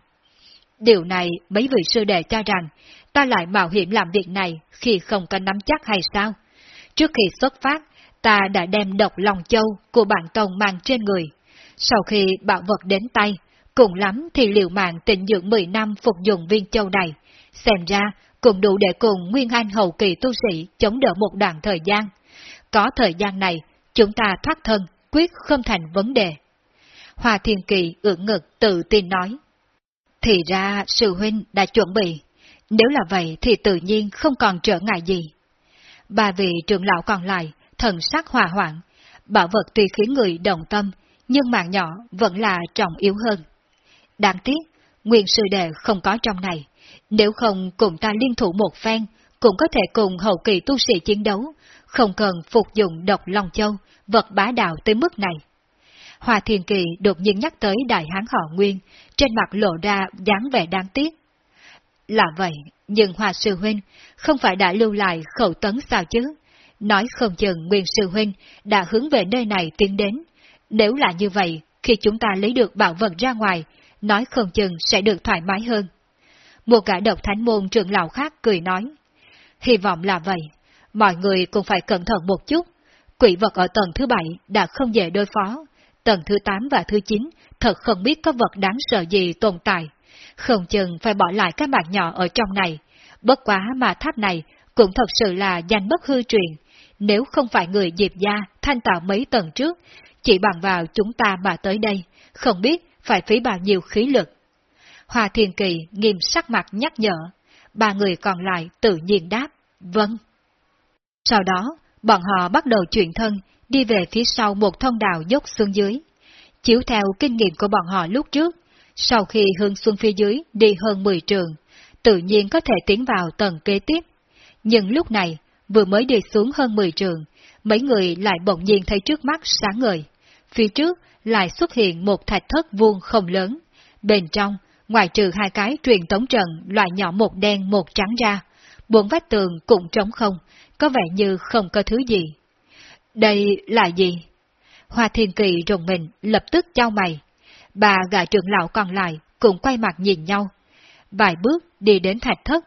Điều này mấy vị sư đệ cho rằng, ta lại mạo hiểm làm việc này khi không có nắm chắc hay sao? Trước khi xuất phát, ta đã đem độc lòng châu của bản tông mang trên người. Sau khi bảo vật đến tay, cùng lắm thì liều mạng tịnh dưỡng 10 năm phục dụng viên châu này. Xem ra, cũng đủ để cùng Nguyên Anh hậu kỳ tu sĩ chống đỡ một đoạn thời gian. Có thời gian này, chúng ta thoát thân, quyết không thành vấn đề. Hòa Thiên Kỳ ưỡng ngực tự tin nói. Thì ra sư huynh đã chuẩn bị, nếu là vậy thì tự nhiên không còn trở ngại gì. Ba vị trưởng lão còn lại, thần sắc hòa hoạn, bảo vật tuy khiến người đồng tâm, nhưng mạng nhỏ vẫn là trọng yếu hơn. Đáng tiếc, nguyên sư đệ không có trong này, nếu không cùng ta liên thủ một phen, cũng có thể cùng hậu kỳ tu sĩ chiến đấu, không cần phục dụng độc Long Châu, vật bá đạo tới mức này. Hòa Thiền Kỳ đột nhiên nhắc tới đại hán họ Nguyên, trên mặt lộ ra dáng vẻ đáng tiếc. Là vậy, nhưng Hòa Sư Huynh không phải đã lưu lại khẩu tấn sao chứ? Nói không chừng Nguyên Sư Huynh đã hướng về nơi này tiến đến. Nếu là như vậy, khi chúng ta lấy được bảo vật ra ngoài, nói không chừng sẽ được thoải mái hơn. Một gã độc thánh môn trưởng lão khác cười nói. Hy vọng là vậy, mọi người cũng phải cẩn thận một chút. Quỷ vật ở tầng thứ bảy đã không dễ đối phó, tầng thứ 8 và thứ 9 thật không biết có vật đáng sợ gì tồn tại. Không chừng phải bỏ lại các bạn nhỏ ở trong này. Bất quá mà tháp này cũng thật sự là danh bất hư truyền. Nếu không phải người Diệp Gia thanh tạo mấy tầng trước, chỉ bằng vào chúng ta mà tới đây, không biết phải phí bao nhiêu khí lực. Hòa Thiên Kỳ nghiêm sắc mặt nhắc nhở, ba người còn lại tự nhiên đáp, vâng. Sau đó, bọn họ bắt đầu chuyển thân, đi về phía sau một thông đạo dốc xuống dưới. Chiếu theo kinh nghiệm của bọn họ lúc trước, sau khi hướng xuống phía dưới đi hơn 10 trường, tự nhiên có thể tiến vào tầng kế tiếp. Nhưng lúc này, vừa mới đi xuống hơn 10 trường, mấy người lại bỗng nhiên thấy trước mắt sáng ngời. Phía trước lại xuất hiện một thạch thất vuông không lớn. Bên trong, ngoài trừ hai cái truyền tống trận loại nhỏ một đen một trắng ra, bốn vách tường cũng trống không, có vẻ như không có thứ gì. Đây là gì? Hoa Thiên Kỳ rùng mình, lập tức trao mày. Bà gã trưởng lão còn lại cũng quay mặt nhìn nhau. Vài bước đi đến thạch thất.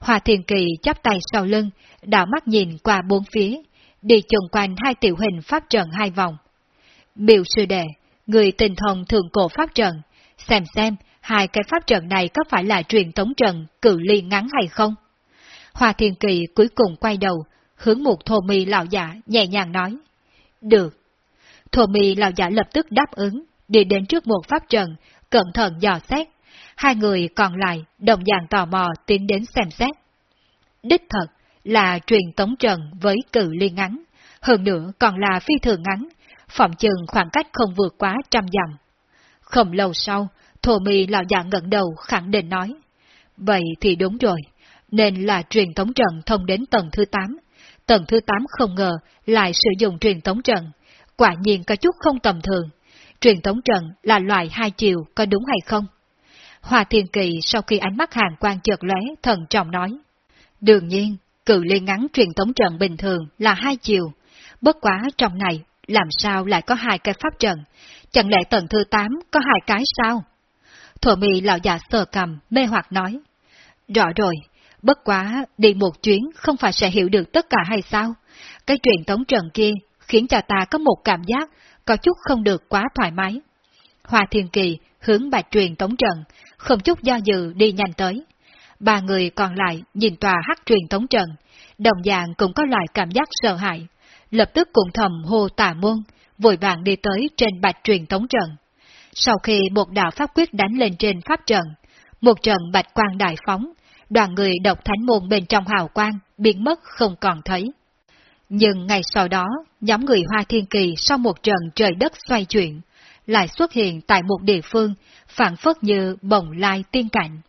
Hoa Thiên Kỳ chắp tay sau lưng, đảo mắt nhìn qua bốn phía, đi chung quanh hai tiểu hình pháp trận hai vòng. Biểu sư đệ, người tình thông thường cổ pháp trận, xem xem hai cái pháp trận này có phải là truyền tống trận cự ly ngắn hay không? Hoa Thiên Kỳ cuối cùng quay đầu, hướng một thổ mì lão giả nhẹ nhàng nói. Được. Thổ mì lão giả lập tức đáp ứng, đi đến trước một pháp trận, cẩn thận dò xét. Hai người còn lại đồng dạng tò mò tiến đến xem xét. Đích thật là truyền tống trận với cự ly ngắn, hơn nữa còn là phi thường ngắn, phòng chừng khoảng cách không vượt quá trăm dặm. Không lâu sau, Thổ mì lão già ngẩng đầu khẳng định nói. Vậy thì đúng rồi, nên là truyền thống trận thông đến tầng thứ 8 tầng thứ 8 không ngờ lại sử dụng truyền tống trận, quả nhiên có chút không tầm thường. Truyền tống trận là loại hai chiều, có đúng hay không? Hòa Thiên Kỳ sau khi ánh mắt hàng quan chợt lóe, thần trọng nói. Đương nhiên, cự ly ngắn truyền tống trận bình thường là hai chiều, bất quá trong này làm sao lại có hai cái pháp trận, chẳng lẽ tầng thứ 8 có hai cái sao? Thổ mì lão già sờ cầm, mê hoặc nói. Rõ rồi, bất quá đi một chuyến không phải sẽ hiểu được tất cả hay sao? Cái truyền tống trần kia khiến cho ta có một cảm giác có chút không được quá thoải mái. hòa Thiên Kỳ hướng bạch truyền tống trần không chút do dự đi nhanh tới. Ba người còn lại nhìn tòa hắc truyền tống trần đồng dạng cũng có loại cảm giác sợ hãi, lập tức cùng thầm hô tà môn, vội vàng đi tới trên bạch truyền tống trần. Sau khi một đạo pháp quyết đánh lên trên pháp trần, một trận bạch quang đại phóng, đoàn người độc thánh môn bên trong hào quang biến mất không còn thấy. Nhưng ngày sau đó, nhóm người Hoa Thiên Kỳ sau một trận trời đất xoay chuyển, lại xuất hiện tại một địa phương phản phất như bồng lai tiên cảnh.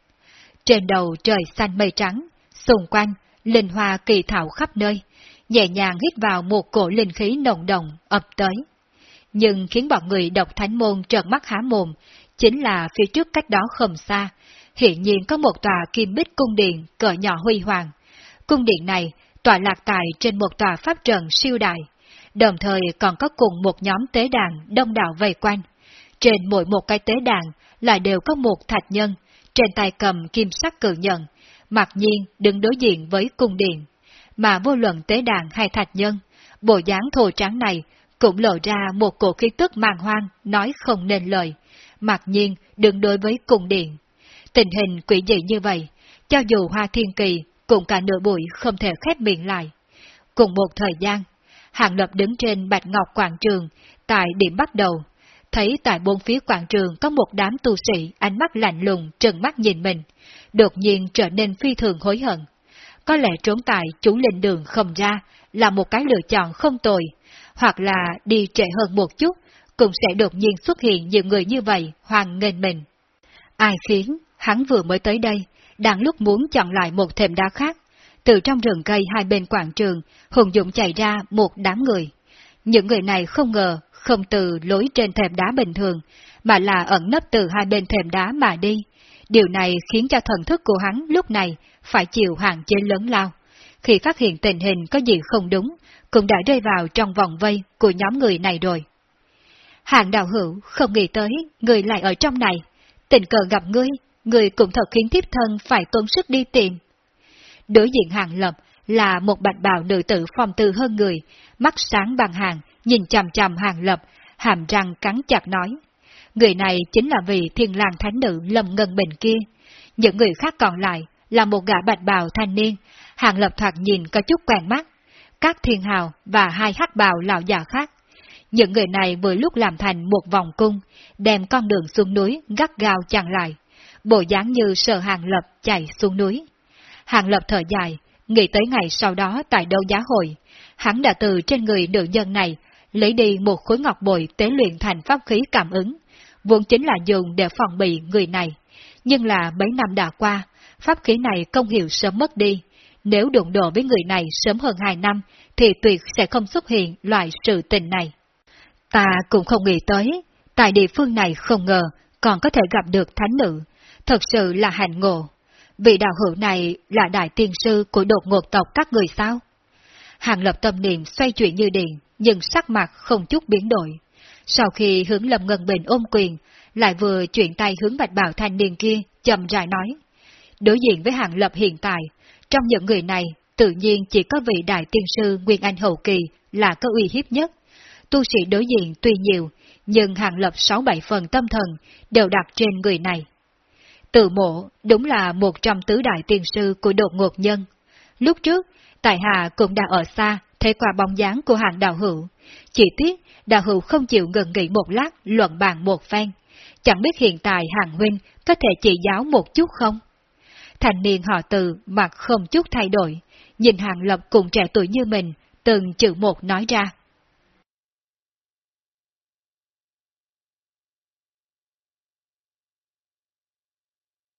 Trên đầu trời xanh mây trắng, xung quanh, linh hoa kỳ thảo khắp nơi, nhẹ nhàng hít vào một cổ linh khí nồng đồng ập tới. Nhưng khiến bọn người độc thánh môn trợn mắt há mồm, chính là phía trước cách đó không xa, hiện nhiên có một tòa kim bích cung điện cỡ nhỏ huy hoàng. Cung điện này tọa lạc tại trên một tòa pháp trận siêu đại, đồng thời còn có cùng một nhóm tế đàn đông đảo vây quanh. Trên mỗi một cái tế đàn lại đều có một thạch nhân, trên tay cầm kim sắc cự nhận, mặc nhiên đứng đối diện với cung điện. Mà vô luận tế đàn hay thạch nhân, bộ dáng thô trắng này cũng lộ ra một cổ khí tức màng hoang, nói không nên lời, mặc nhiên đứng đối với cung điện. Tình hình quỷ dị như vậy, cho dù Hoa Thiên Kỳ cũng cả nửa buổi không thể khép miệng lại. Cùng một thời gian, Hàng Lập đứng trên Bạch Ngọc Quảng Trường, tại điểm bắt đầu, thấy tại bốn phía quảng trường có một đám tu sĩ ánh mắt lạnh lùng trừng mắt nhìn mình, đột nhiên trở nên phi thường hối hận. Có lẽ trốn tại chủ linh đường không ra là một cái lựa chọn không tồi, hoặc là đi trễ hơn một chút, cũng sẽ đột nhiên xuất hiện nhiều người như vậy hoan nghênh mình. Ai khiến hắn vừa mới tới đây, đang lúc muốn chọn lại một thềm đá khác, từ trong rừng cây hai bên quảng trường, hùng dũng chạy ra một đám người. Những người này không ngờ không từ lối trên thềm đá bình thường, mà là ẩn nấp từ hai bên thềm đá mà đi. Điều này khiến cho thần thức của hắn lúc này phải chịu hạn chế lớn lao. Khi phát hiện tình hình có gì không đúng, cũng đã rơi vào trong vòng vây của nhóm người này rồi. Hàng đạo hữu không nghĩ tới người lại ở trong này. Tình cờ gặp ngươi, người cũng thật khiến thiếp thân phải tốn sức đi tìm. Đối diện hàng lập là một bạch bào nữ tử phong tư hơn người, mắt sáng bằng hàng, nhìn chằm chằm hàng lập, hàm răng cắn chặt nói. Người này chính là vị thiên lang thánh nữ Lâm Ngân Bình kia. Những người khác còn lại là một gã bạch bào thanh niên, hàng lập thoạt nhìn có chút quen mắt. Các thiên hào và hai hắc bào lão già khác. Những người này vừa lúc làm thành một vòng cung, đem con đường xuống núi gắt gao chặn lại. Bộ dáng như sợ hàng lập chạy xuống núi. Hàng lập thở dài, nghĩ tới ngày sau đó tại đấu giá hội, hắn đã từ trên người nữ nhân này lấy đi một khối ngọc bội tế luyện thành pháp khí cảm ứng, vốn chính là dùng để phòng bị người này. Nhưng là mấy năm đã qua, pháp khí này công hiệu sớm mất đi. Nếu đụng độ với người này sớm hơn hai năm, thì tuyệt sẽ không xuất hiện loại sự tình này. Ta cũng không nghĩ tới, tại địa phương này không ngờ còn có thể gặp được thánh nữ, thật sự là hành ngộ. Vị đạo hữu này là đại tiên sư của đột ngột tộc các người sao? Hàng lập tâm niệm xoay chuyển như điện, nhưng sắc mặt không chút biến đổi. Sau khi hướng Lâm Ngân Bình ôm quyền, lại vừa chuyển tay hướng bạch bảo thanh niên kia, chậm rãi nói. Đối diện với hàng lập hiện tại, trong những người này, tự nhiên chỉ có vị đại tiên sư Nguyên Anh Hậu Kỳ là có uy hiếp nhất. Tu sĩ đối diện tuy nhiều, nhưng hàng lập 6-7 phần tâm thần đều đặt trên người này. Tự mộ đúng là một trong tứ đại tiên sư của đột ngột nhân. Lúc trước, Tài Hà cũng đã ở xa, thấy qua bóng dáng của hàng đạo hữu. Chỉ tiếc, đạo hữu không chịu ngừng nghỉ một lát, luận bàn một phen. Chẳng biết hiện tại hàng huynh có thể chỉ giáo một chút không? Thành niên họ từ mặt không chút thay đổi, nhìn hàng lập cùng trẻ tuổi như mình, từng chữ một nói ra.